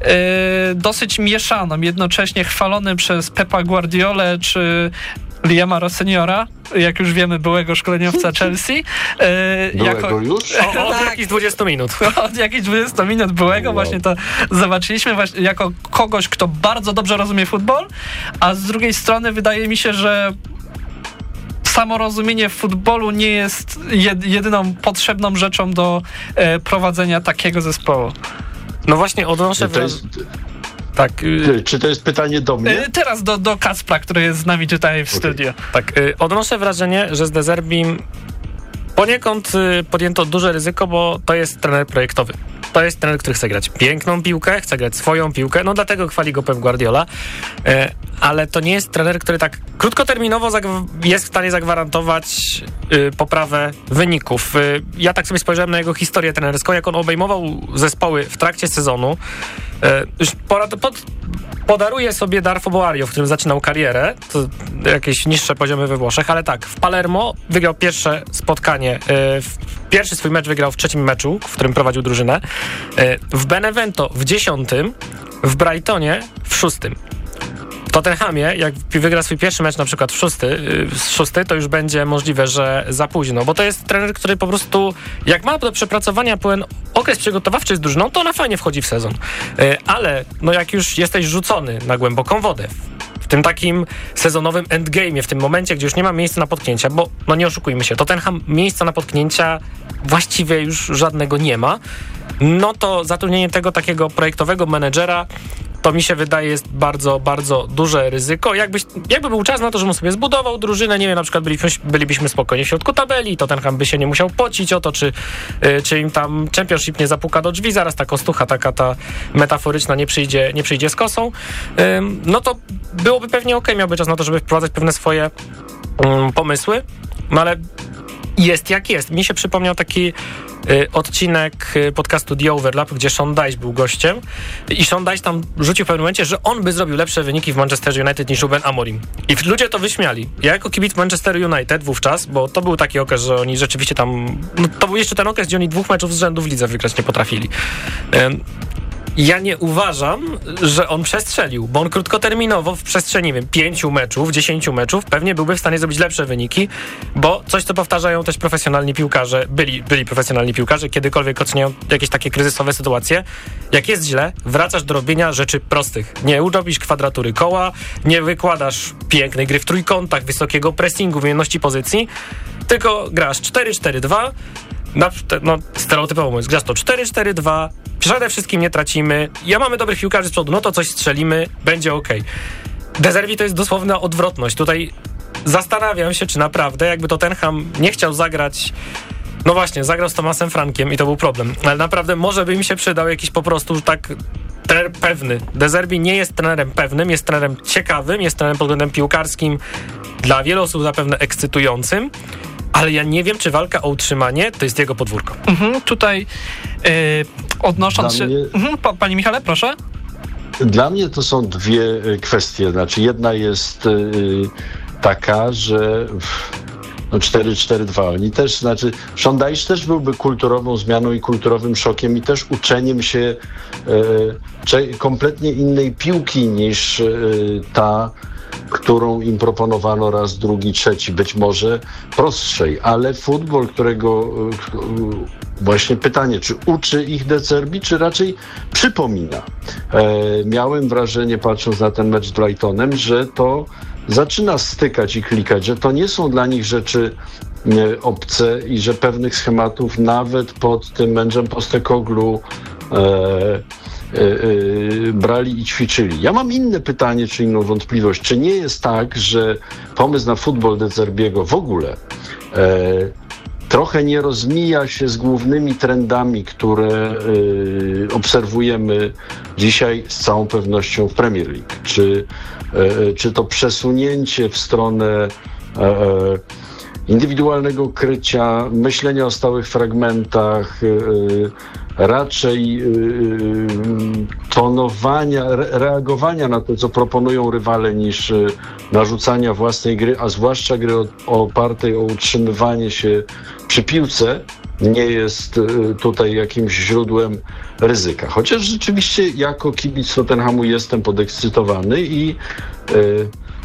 e, dosyć mieszaną, jednocześnie chwalony przez Pepa Guardiolę czy Liama Rosseniora, jak już wiemy, byłego szkoleniowca Chelsea. e, Byłego już? O, od jakichś 20 minut. od jakichś 20 minut byłego Wow. właśnie to zobaczyliśmy właśnie jako kogoś, kto bardzo dobrze rozumie futbol, a z drugiej strony wydaje mi się, że samo rozumienie futbolu nie jest jed, jedyną potrzebną rzeczą do e, prowadzenia takiego zespołu. No właśnie odnoszę To jest. Tak, y, czy to jest pytanie do mnie? E, teraz do, do Kacpra, który jest z nami tutaj w studio. tak y, odnoszę wrażenie, że z Dezerbim poniekąd y, podjęto duże ryzyko, bo to jest trener projektowy. To jest trener, który chce grać piękną piłkę, chce grać swoją piłkę, no dlatego chwali go Pep Guardiola, E, ale to nie jest trener, który tak krótkoterminowo jest w stanie zagwarantować y, poprawę wyników. Y, ja tak sobie spojrzałem na jego historię trenerską, jak on obejmował zespoły w trakcie sezonu. E, już porad, pod, podaruje sobie Darfo Boario, w którym zaczynał karierę, to jakieś niższe poziomy we Włoszech, ale tak, w Palermo wygrał pierwsze spotkanie, e, pierwszy swój mecz wygrał w trzecim meczu, w którym prowadził drużynę, e, w Benevento w dziesiątym, w Brightonie w szóstym. W Tottenhamie, jak wygra swój pierwszy mecz na przykład w szósty, y, z szósty, to już będzie możliwe, że za późno, bo to jest trener, który po prostu, jak ma do przepracowania pełen okres przygotowawczy z drużyną, to ona fajnie wchodzi w sezon. Y, Ale no jak już jesteś rzucony na głęboką wodę, w tym takim sezonowym endgame'ie, w tym momencie, gdzie już nie ma miejsca na potknięcia, bo no nie oszukujmy się, Tottenham miejsca na potknięcia właściwie już żadnego nie ma, no to zatrudnienie tego takiego projektowego menedżera to mi się wydaje jest bardzo, bardzo duże ryzyko. Jakbyś, jakby był czas na to, żebym sobie zbudował drużynę, nie wiem, na przykład bylibyśmy, bylibyśmy spokojnie w środku tabeli, to ten by się nie musiał pocić o to, czy, y, czy im tam championship nie zapuka do drzwi, zaraz ta kostucha taka ta metaforyczna nie przyjdzie, nie przyjdzie z kosą, no to byłoby pewnie ok, miałby czas na to, żeby wprowadzać pewne swoje ym, pomysły, no ale jest jak jest. Mi się przypomniał taki odcinek y, podcastu The Overlap, gdzie Sean Dice był gościem i Sean Dice tam rzucił w pewnym momencie, że on by zrobił lepsze wyniki w Manchester United niż Ruben Amorim. I ludzie to wyśmiali. Ja jako kibic Manchester United wówczas, bo to był taki okres, że oni rzeczywiście tam... No, to był jeszcze ten okres, gdzie oni dwóch meczów z rzędu w lidze wygrać nie potrafili. Ja nie uważam, że on przestrzelił, bo on krótkoterminowo w przestrzeni, wiem, pięciu meczów, dziesięciu meczów pewnie byłby w stanie zrobić lepsze wyniki, bo coś, co powtarzają też profesjonalni piłkarze, byli, byli profesjonalni piłkarze, kiedykolwiek oceniają jakieś takie kryzysowe sytuacje, jak jest źle, wracasz do robienia rzeczy prostych. Nie urobisz kwadratury koła, nie wykładasz pięknej gry w trójkątach, wysokiego pressingu, umiejętności pozycji, tylko grasz 4-4-2, na, no, stereotypowo mówiąc, grasz to 4-4-2, przede wszystkim nie tracimy, ja mamy dobrych piłkarzy z przodu, no to coś strzelimy, będzie ok. Dezerwi to jest dosłowna odwrotność. Tutaj zastanawiam się, czy naprawdę jakby Tottenham nie chciał zagrać no właśnie, zagrał z Tomasem Frankiem i to był problem. Ale naprawdę może by im się przydał jakiś po prostu tak trener pewny. Dezerbi nie jest trenerem pewnym, jest trenerem ciekawym, jest trenerem pod względem piłkarskim dla wielu osób zapewne ekscytującym, ale ja nie wiem, czy walka o utrzymanie to jest jego podwórko. Mhm, tutaj y, odnosząc Dla się... mnie- Mhm, pa, Panie Michale, proszę. Dla mnie to są dwie y, kwestie. Znaczy, jedna jest y, taka, że no 4-4-2. Oni też, znaczy, Szondajsz też byłby kulturową zmianą i kulturowym szokiem i też uczeniem się cze- kompletnie innej piłki niż y, ta, którą im proponowano raz, drugi, trzeci, być może prostszej, ale futbol, którego y, właśnie pytanie, czy uczy ich Decerbi, czy raczej przypomina. E, miałem wrażenie, patrząc na ten mecz z Brightonem, że to zaczyna stykać i klikać, że to nie są dla nich rzeczy e, obce i że pewnych schematów nawet pod tym mężem Postekoglu e, e, e, brali i ćwiczyli. Ja mam inne pytanie, czy inną wątpliwość. Czy nie jest tak, że pomysł na futbol De Zerbiego w ogóle e, trochę nie rozmija się z głównymi trendami, które y, obserwujemy dzisiaj z całą pewnością w Premier League. Czy, e, czy to przesunięcie w stronę e, e, indywidualnego krycia, myślenia o stałych fragmentach, e, raczej e, tonowania, re- reagowania na to, co proponują rywale, niż e, narzucania własnej gry, a zwłaszcza gry opartej o utrzymywanie się przy piłce, nie jest tutaj jakimś źródłem ryzyka. Chociaż rzeczywiście jako kibic Tottenhamu jestem podekscytowany i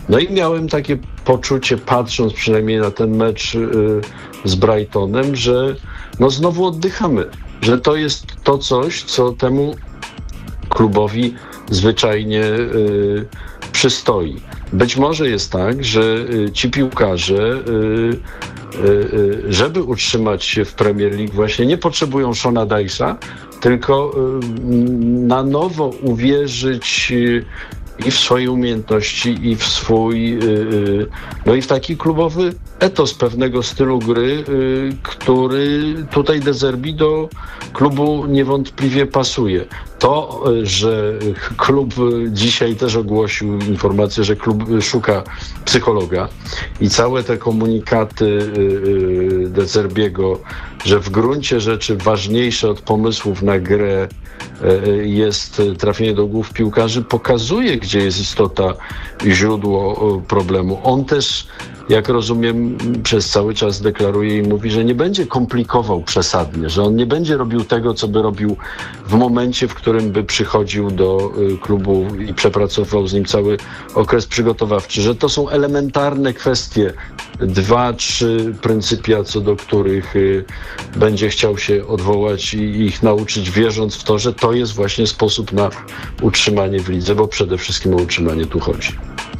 no i miałem takie poczucie, patrząc przynajmniej na ten mecz y, z Brightonem, że no znowu oddychamy, że to jest to coś, co temu klubowi zwyczajnie y, przystoi. Być może jest tak, że y, ci piłkarze, żeby utrzymać się w Premier League, właśnie nie potrzebują Shona Dysa, tylko na nowo uwierzyć i w swoje umiejętności, i w swój, y, y, no i w taki klubowy etos pewnego stylu gry, y, który tutaj Dezerbi do klubu niewątpliwie pasuje. To, że klub dzisiaj też ogłosił informację, że klub szuka psychologa i całe te komunikaty Dezerbiego, że w gruncie rzeczy ważniejsze od pomysłów na grę jest trafienie do głów piłkarzy, pokazuje, gdzie jest istota źródło y, problemu. On też jak rozumiem, przez cały czas deklaruje i mówi, że nie będzie komplikował przesadnie, że on nie będzie robił tego, co by robił w momencie, w którym by przychodził do y, klubu i przepracował z nim cały okres przygotowawczy, że to są elementarne kwestie, dwa, trzy pryncypia, co do których y, będzie chciał się odwołać i ich nauczyć, wierząc w to, że to jest właśnie sposób na utrzymanie w lidze, bo przede wszystkim o utrzymanie tu chodzi.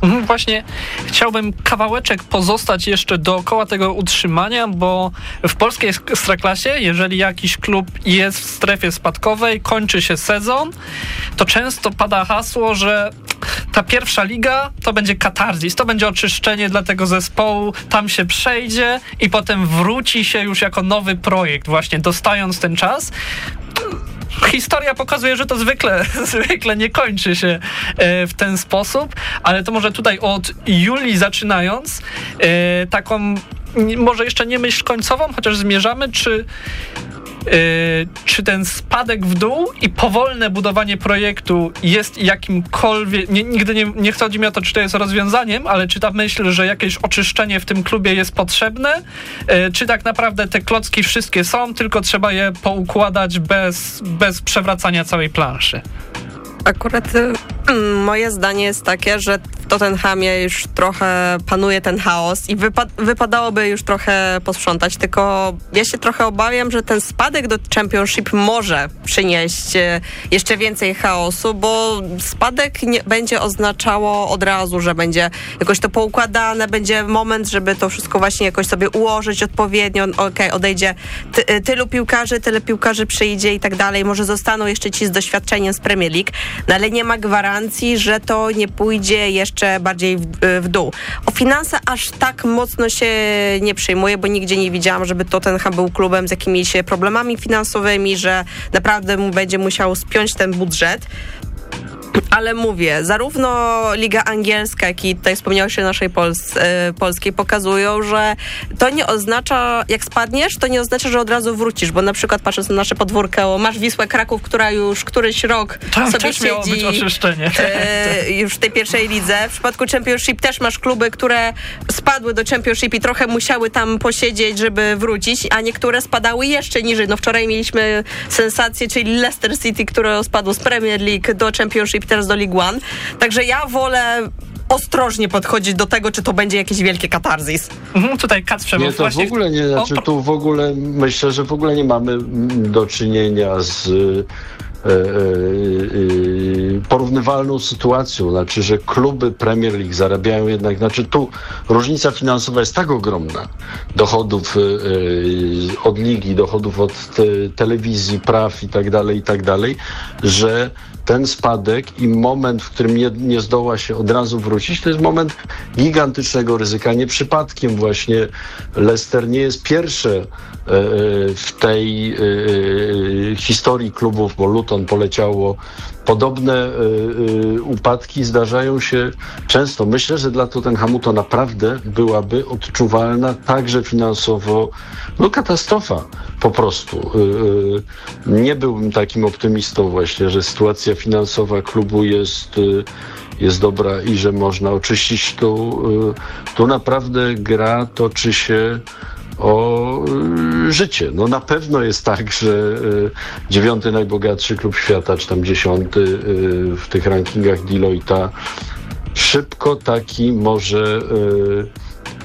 Właśnie chciałbym kawałeczek pozostać jeszcze dookoła tego utrzymania, bo w polskiej ekstraklasie, jeżeli jakiś klub jest w strefie spadkowej, kończy się sezon, to często pada hasło, że ta pierwsza liga to będzie katarzis, to będzie oczyszczenie dla tego zespołu, tam się przejdzie i potem wróci się już jako nowy projekt, właśnie dostając ten czas historia pokazuje, że to zwykle, zwykle nie kończy się e, w ten sposób, ale to może tutaj od Julii zaczynając, e, taką może jeszcze nie myśl końcową, chociaż zmierzamy, czy czy ten spadek w dół i powolne budowanie projektu jest jakimkolwiek, nie, nigdy nie, nie chodzi mi o to, czy to jest rozwiązaniem, ale czy ta myśl, że jakieś oczyszczenie w tym klubie jest potrzebne, yy, czy tak naprawdę te klocki wszystkie są, tylko trzeba je poukładać bez, bez przewracania całej planszy. Akurat y, moje zdanie jest takie, że w Tottenhamie już trochę panuje ten chaos i wypa wypadałoby już trochę posprzątać, tylko ja się trochę obawiam, że ten spadek do Championship może przynieść y, jeszcze więcej chaosu, bo spadek będzie oznaczało od razu, że będzie jakoś to poukładane, będzie moment, żeby to wszystko właśnie jakoś sobie ułożyć odpowiednio, okej, odejdzie ty, y, tylu piłkarzy, tyle piłkarzy przyjdzie i tak dalej, może zostaną jeszcze ci z doświadczeniem z Premier League, no ale nie ma gwarancji, że to nie pójdzie jeszcze bardziej w, w dół. O finanse aż tak mocno się nie przejmuję, bo nigdzie nie widziałam, żeby Tottenham był klubem z jakimiś problemami finansowymi, że naprawdę mu będzie musiał spiąć ten budżet. Ale mówię, zarówno Liga Angielska, jak i tutaj wspomniałeś o naszej Pols e, polskiej pokazują, że to nie oznacza, jak spadniesz, to nie oznacza, że od razu wrócisz, bo na przykład patrząc na nasze podwórko, masz Wisłę Kraków, która już któryś rok Tam sobie też miało być siedzi oczyszczenie. e, już w tej pierwszej lidze. W przypadku Championship też masz kluby, które spadły do Championship i trochę musiały tam posiedzieć, żeby wrócić, a niektóre spadały jeszcze niżej. No wczoraj mieliśmy sensację, czyli Leicester City, które spadło z Premier League do Championship, teraz do League One. Także ja wolę ostrożnie podchodzić do tego, czy to będzie jakieś wielkie katarzis. Mhm, tutaj Kacprze, bo Nie, to w właśnie... ogóle nie, znaczy tu w ogóle myślę, że w ogóle nie mamy do czynienia z porównywalną sytuacją, znaczy, że kluby Premier League zarabiają jednak, znaczy tu różnica finansowa jest tak ogromna, dochodów e, e, od ligi, dochodów od te, telewizji, praw i tak dalej, i tak dalej, że ten spadek i moment, w którym nie, nie zdoła się od razu wrócić, to jest moment gigantycznego ryzyka. Nie przypadkiem właśnie Leicester nie jest pierwsze e, e, w tej e, e, historii klubów, bo Luton poleciało. Podobne e, e, upadki zdarzają się często. Myślę, że dla Tottenhamu to naprawdę byłaby odczuwalna także finansowo no, katastrofa po prostu. E, Nie byłbym takim optymistą właśnie, że sytuacja finansowa klubu jest jest dobra i że można oczyścić tu, y, tu naprawdę gra toczy się o y, życie. No na pewno jest tak, że y, dziewiąty najbogatszy klub świata, czy tam dziesiąty y, w tych rankingach Deloitta szybko taki może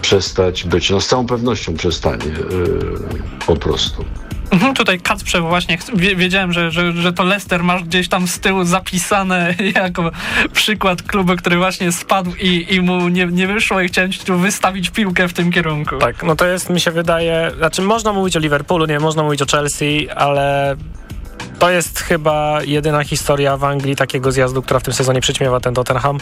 przestać być. No z całą pewnością przestanie po prostu. Mhm, tutaj Kacprze, właśnie wiedziałem, że, że, że to Leicester masz gdzieś tam z tyłu zapisane jako przykład klubu, który właśnie spadł i, i mu nie, nie wyszło i chciałem ci tu wystawić piłkę w tym kierunku. Tak, no to jest, mi się wydaje, znaczy można mówić o Liverpoolu, nie można mówić o Chelsea, ale to jest chyba jedyna historia w Anglii takiego zjazdu, która w tym sezonie przyćmiewa ten Tottenham.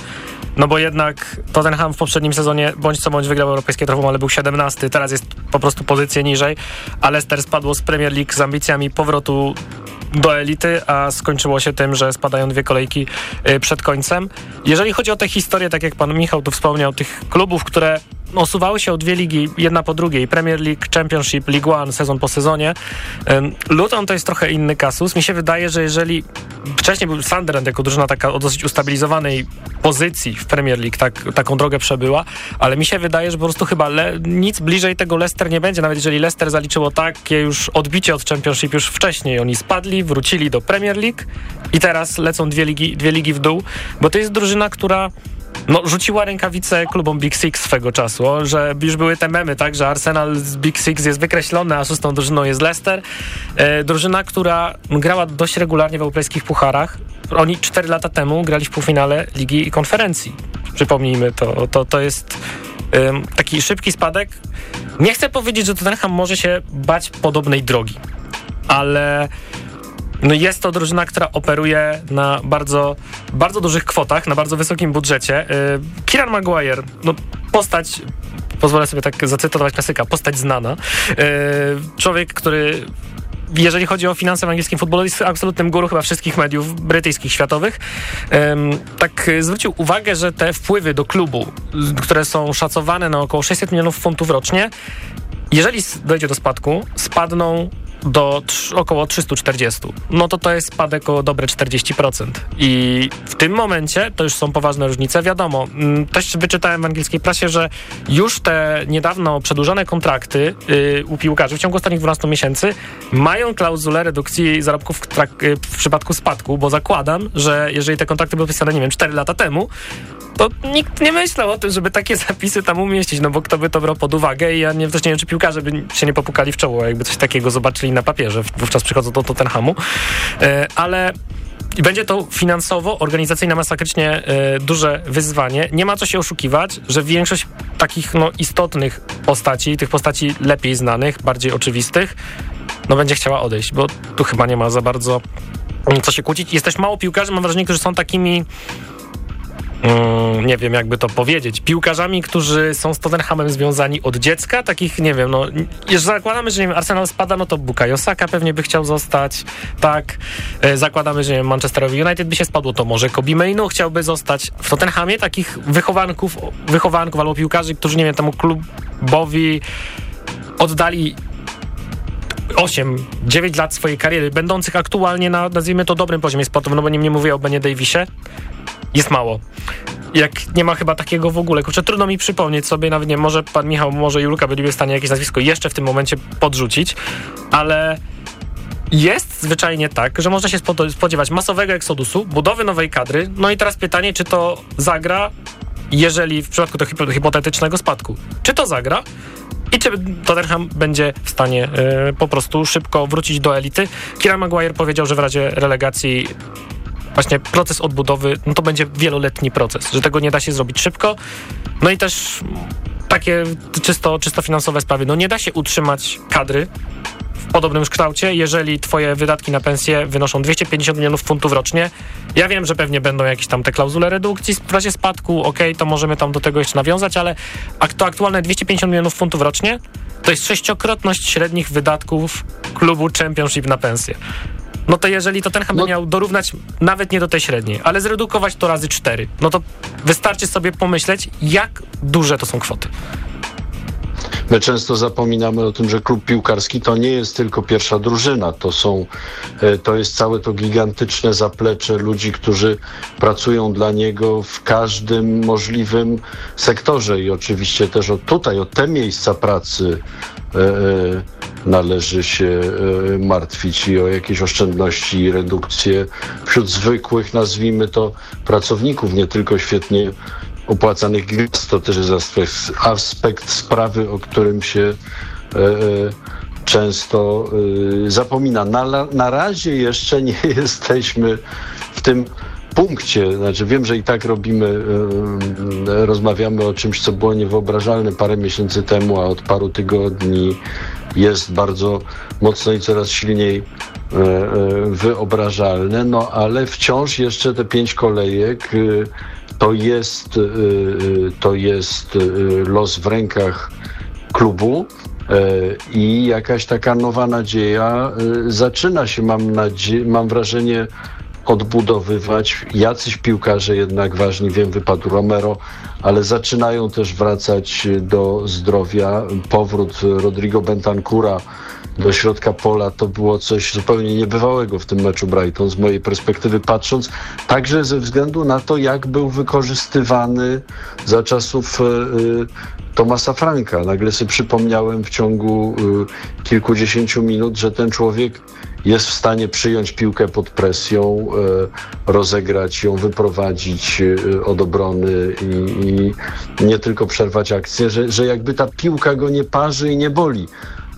No bo jednak Tottenham w poprzednim sezonie bądź co bądź wygrał europejskie trofeum, ale był 17, teraz jest po prostu pozycję niżej, a Leicester spadło z Premier League z ambicjami powrotu do elity, a skończyło się tym, że spadają dwie kolejki y, przed końcem. Jeżeli chodzi o tę historię, tak jak pan Michał tu wspomniał, tych klubów, które osuwały się o dwie ligi, jedna po drugiej, Premier League, Championship, League One, sezon po sezonie. Luton to jest trochę inny kasus. Mi się wydaje, że jeżeli wcześniej był Sunderland jako drużyna taka o dosyć ustabilizowanej pozycji w Premier League, tak, taką drogę przebyła, ale mi się wydaje, że po prostu chyba le, nic bliżej tego Leicester nie będzie, nawet jeżeli Leicester zaliczyło takie już odbicie od Championship już wcześniej. Oni spadli, wrócili do Premier League i teraz lecą dwie ligi, dwie ligi w dół, bo to jest drużyna, która no, rzuciła rękawice klubom Big Six swego czasu, że już były te memy, tak, że Arsenal z Big Six jest wykreślony, a szóstą drużyną jest Leicester. E, drużyna, która grała dość regularnie w europejskich pucharach. Oni cztery lata temu grali w półfinale Ligi i Konferencji. Przypomnijmy, to, to, to jest taki szybki spadek. Nie chcę powiedzieć, że Tottenham może się bać podobnej drogi, ale jest to drużyna, która operuje na bardzo, bardzo dużych kwotach, na bardzo wysokim budżecie. Yy, Kieran Maguire, no postać, pozwolę sobie tak zacytować klasyka, postać znana. Yy, człowiek, który jeżeli chodzi o finanse w angielskim futbolu, jest absolutnym guru chyba wszystkich mediów brytyjskich, światowych. Tak zwrócił uwagę, że te wpływy do klubu, które są szacowane na około 600 milionów funtów rocznie, jeżeli dojdzie do spadku, spadną do około 340. No to to jest spadek o dobre 40%. I w tym momencie to już są poważne różnice. Wiadomo, mm, też wyczytałem w angielskiej prasie, że już te niedawno przedłużone kontrakty yy, u piłkarzy w ciągu ostatnich 12 miesięcy mają klauzulę redukcji zarobków w, yy, w przypadku spadku, bo zakładam, że jeżeli te kontrakty były pisane, nie wiem, 4 lata temu, to nikt nie myślał o tym, żeby takie zapisy tam umieścić, no bo kto by to brał pod uwagę i ja nie, też nie wiem, czy piłkarze by się nie popukali w czoło, jakby coś takiego zobaczyli na papierze, wówczas przychodzą do Tottenhamu, e, ale i będzie to finansowo, organizacyjnie masakrycznie e, duże wyzwanie. Nie ma co się oszukiwać, że większość takich no, istotnych postaci, tych postaci lepiej znanych, bardziej oczywistych, no będzie chciała odejść, bo tu chyba nie ma za bardzo co się kłócić. Jest też mało piłkarzy, mam wrażenie, którzy są takimi Mm, nie wiem jakby to powiedzieć, piłkarzami, którzy są z Tottenhamem związani od dziecka, takich, nie wiem, no, jeżeli zakładamy, że nie wiem, Arsenal spada, no to Bukayo Saka pewnie by chciał zostać, tak, e, zakładamy, że nie wiem, Manchesterowi United by się spadło, to może Kobe Mainu chciałby zostać. W Tottenhamie, takich wychowanków, wychowanków albo piłkarzy, którzy, nie wiem, temu klubowi oddali 8, 9 lat swojej kariery, będących aktualnie na, nazwijmy to, dobrym poziomie sportowym, no bo nie, nie mówię o Benie Davisie, jest mało. Jak nie ma chyba takiego w ogóle. Kurczę, trudno mi przypomnieć sobie, nawet nie, może pan Michał, może Julka byliby w stanie jakieś nazwisko jeszcze w tym momencie podrzucić, ale jest zwyczajnie tak, że można się spodziewać masowego eksodusu, budowy nowej kadry, no i teraz pytanie, czy to zagra, jeżeli w przypadku tego hipotetycznego spadku, czy to zagra, i czy Tottenham będzie w stanie y, po prostu szybko wrócić do elity. Kieran Maguire powiedział, że w razie relegacji właśnie proces odbudowy, no to będzie wieloletni proces, że tego nie da się zrobić szybko. No i też takie czysto, czysto finansowe sprawy. No nie da się utrzymać kadry w podobnym kształcie, jeżeli twoje wydatki na pensję wynoszą 250 milionów funtów rocznie. Ja wiem, że pewnie będą jakieś tam te klauzule redukcji w razie spadku, ok, to możemy tam do tego jeszcze nawiązać, ale to aktualne 250 milionów funtów rocznie to jest sześciokrotność średnich wydatków klubu Championship na pensję no to jeżeli to ten no. miał dorównać nawet nie do tej średniej, ale zredukować to razy cztery, no to wystarczy sobie pomyśleć, jak duże to są kwoty. My często zapominamy o tym, że klub piłkarski to nie jest tylko pierwsza drużyna, to są, e, to jest całe to gigantyczne zaplecze ludzi, którzy pracują dla niego w każdym możliwym sektorze i oczywiście też od tutaj, od te miejsca pracy należy się martwić i o jakieś oszczędności i redukcje wśród zwykłych, nazwijmy to, pracowników, nie tylko świetnie opłacanych gwiazd. To też jest aspekt, aspekt sprawy, o którym się e, e, często e, zapomina. Na, na razie jeszcze nie jesteśmy w tym punkcie, znaczy wiem, że i tak robimy, rozmawiamy o czymś, co było niewyobrażalne parę miesięcy temu, a od paru tygodni jest bardzo mocno i coraz silniej wyobrażalne, no ale wciąż jeszcze te pięć kolejek to jest, to jest los w rękach klubu i jakaś taka nowa nadzieja zaczyna się, mam, nadzie- mam wrażenie, odbudowywać. Jacyś piłkarze jednak ważni, wiem, wypadł Romero, ale zaczynają też wracać do zdrowia. Powrót Rodrigo Bentancura do środka pola to było coś zupełnie niebywałego w tym meczu Brighton z mojej perspektywy patrząc, także ze względu na to, jak był wykorzystywany za czasów y, Tomasa Franka. Nagle sobie przypomniałem w ciągu y, kilkudziesięciu minut, że ten człowiek jest w stanie przyjąć piłkę pod presją, y, rozegrać ją, wyprowadzić y, od obrony i, i, nie tylko przerwać akcję, że, że jakby ta piłka go nie parzy i nie boli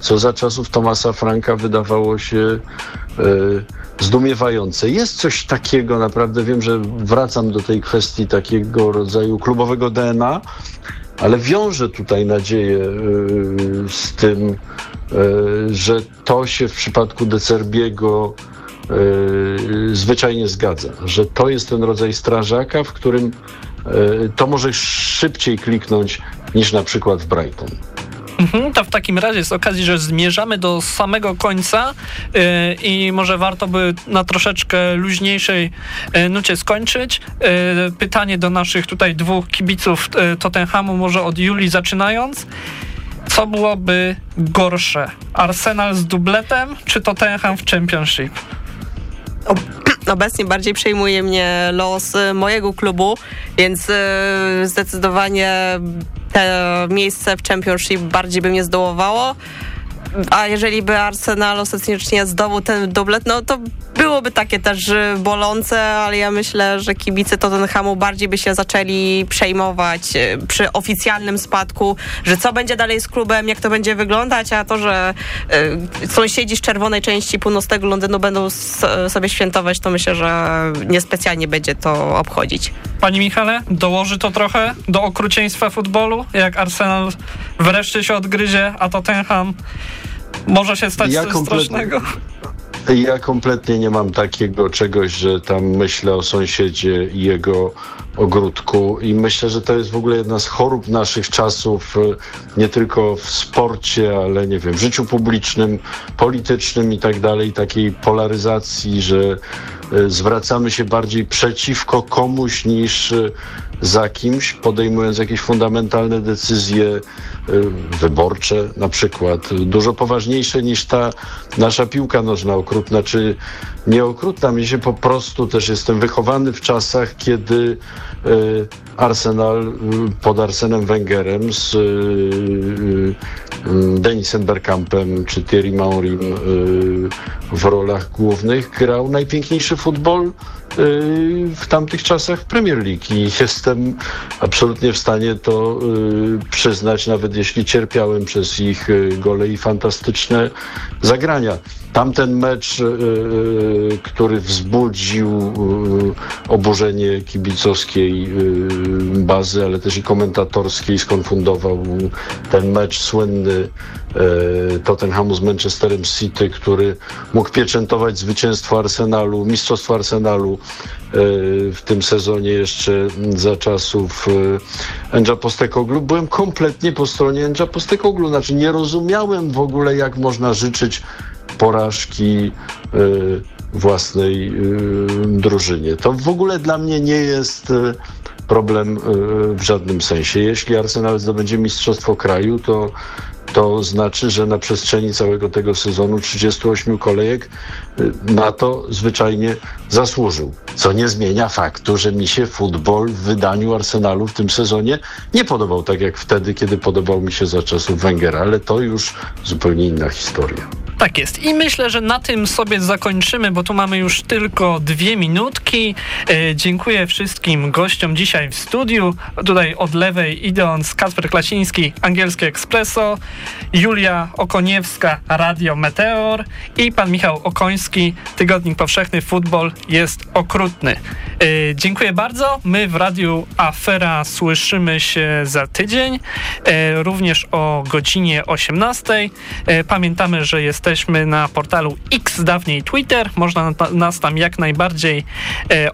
co za czasów Tomasa Franka wydawało się e, zdumiewające. Jest coś takiego, naprawdę wiem, że wracam do tej kwestii takiego rodzaju klubowego DNA, ale wiążę tutaj nadzieję e, z tym, e, że to się w przypadku Decerbiego zwyczajnie zgadza, że to jest ten rodzaj strażaka, w którym to może szybciej kliknąć niż na przykład w Brighton. Mhm, to w takim razie z okazji, że zmierzamy do samego końca yy, i może warto by na troszeczkę luźniejszej yy, nucie skończyć. Yy, pytanie do naszych tutaj dwóch kibiców yy, Tottenhamu, może od Julii zaczynając. Co byłoby gorsze? Arsenal z dubletem czy Tottenham w Championship? obecnie bardziej przejmuje mnie los mojego klubu, więc zdecydowanie miejsce w Championship bardziej by mnie zdołowało. A jeżeli by Arsenal ostatecznie zdobył ten dublet, no to byłoby takie też bolące, ale ja myślę, że kibice Tottenhamu bardziej by się zaczęli przejmować e, przy oficjalnym spadku, że co będzie dalej z klubem, jak to będzie wyglądać, a to, że y, sąsiedzi z czerwonej części północnego Londynu będą sobie świętować, to myślę, że niespecjalnie będzie to obchodzić. Pani Michale, dołoży to trochę do okrucieństwa futbolu, jak Arsenal wreszcie się odgryzie, a Tottenham może się stać ja coś strasznego. Ja kompletnie nie mam takiego czegoś, że tam myślę o sąsiedzie i jego ogródku. I myślę, że to jest w ogóle jedna z chorób naszych czasów, nie tylko w sporcie, ale nie wiem, w życiu publicznym, politycznym i tak dalej, takiej polaryzacji, że e, zwracamy się bardziej przeciwko komuś niż e, za kimś, podejmując jakieś fundamentalne decyzje y, wyborcze na przykład, dużo poważniejsze niż ta nasza piłka nożna okrutna, czy nieokrutna. Mi się po prostu też jestem wychowany w czasach, kiedy y, Arsenal y, pod Arsenem Wengerem z Denisem Bergkampem czy Thierry Maurim w rolach głównych grał najpiękniejszy futbol w tamtych czasach Premier League i jestem absolutnie w stanie to y, przyznać, nawet jeśli cierpiałem przez ich y, gole i fantastyczne zagrania. Tamten mecz, y, który wzbudził oburzenie kibicowskiej bazy, ale też i komentatorskiej, skonfundował ten mecz słynny Tottenhamu z Manchesterem City, który mógł pieczętować zwycięstwo Arsenalu, mistrzostwo Arsenalu w tym sezonie jeszcze za czasów Enja Postekoglu. Byłem kompletnie po stronie Enja Postekoglu. Znaczy nie rozumiałem w ogóle, jak można życzyć porażki własnej drużynie. To w ogóle dla mnie nie jest problem w żadnym sensie. Jeśli Arsenal zdobędzie mistrzostwo kraju, to to znaczy, że na przestrzeni całego tego sezonu 38 kolejek y, na to zwyczajnie zasłużył. Co nie zmienia faktu, że mi się futbol w wydaniu Arsenalu w tym sezonie nie podobał tak jak wtedy, kiedy podobał mi się za czasów Węgera, ale to już zupełnie inna historia. Tak jest. I myślę, że na tym sobie zakończymy, bo tu mamy już tylko dwie minutki. E, dziękuję wszystkim gościom dzisiaj w studiu. Tutaj od lewej idąc Kasper Klasiński, Angielskie Expresso, Julia Okoniewska, Radio Meteor i pan Michał Okoński, Tygodnik Powszechny Futbol jest okrutny. E, dziękuję bardzo. My w Radiu Afera słyszymy się za tydzień, e, również o godzinie 18. E, pamiętamy, że jest jesteśmy na portalu X, dawniej Twitter. Można nas tam jak najbardziej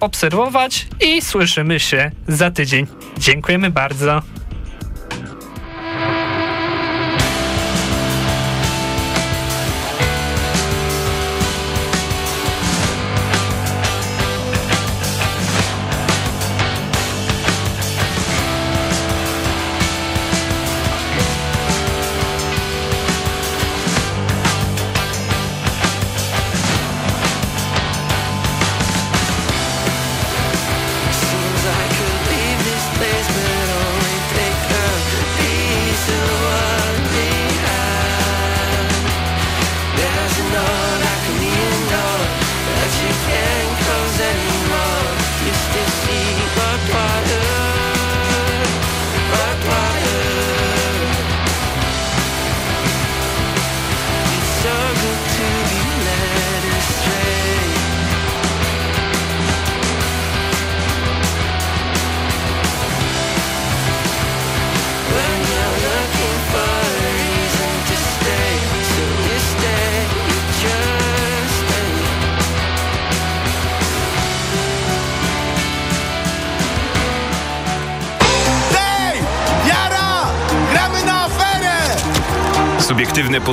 obserwować i słyszymy się za tydzień. Dziękujemy bardzo.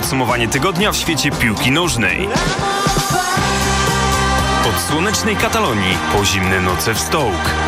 Podsumowanie tygodnia w świecie piłki nożnej. Od słonecznej Katalonii po zimne noce w Stołk.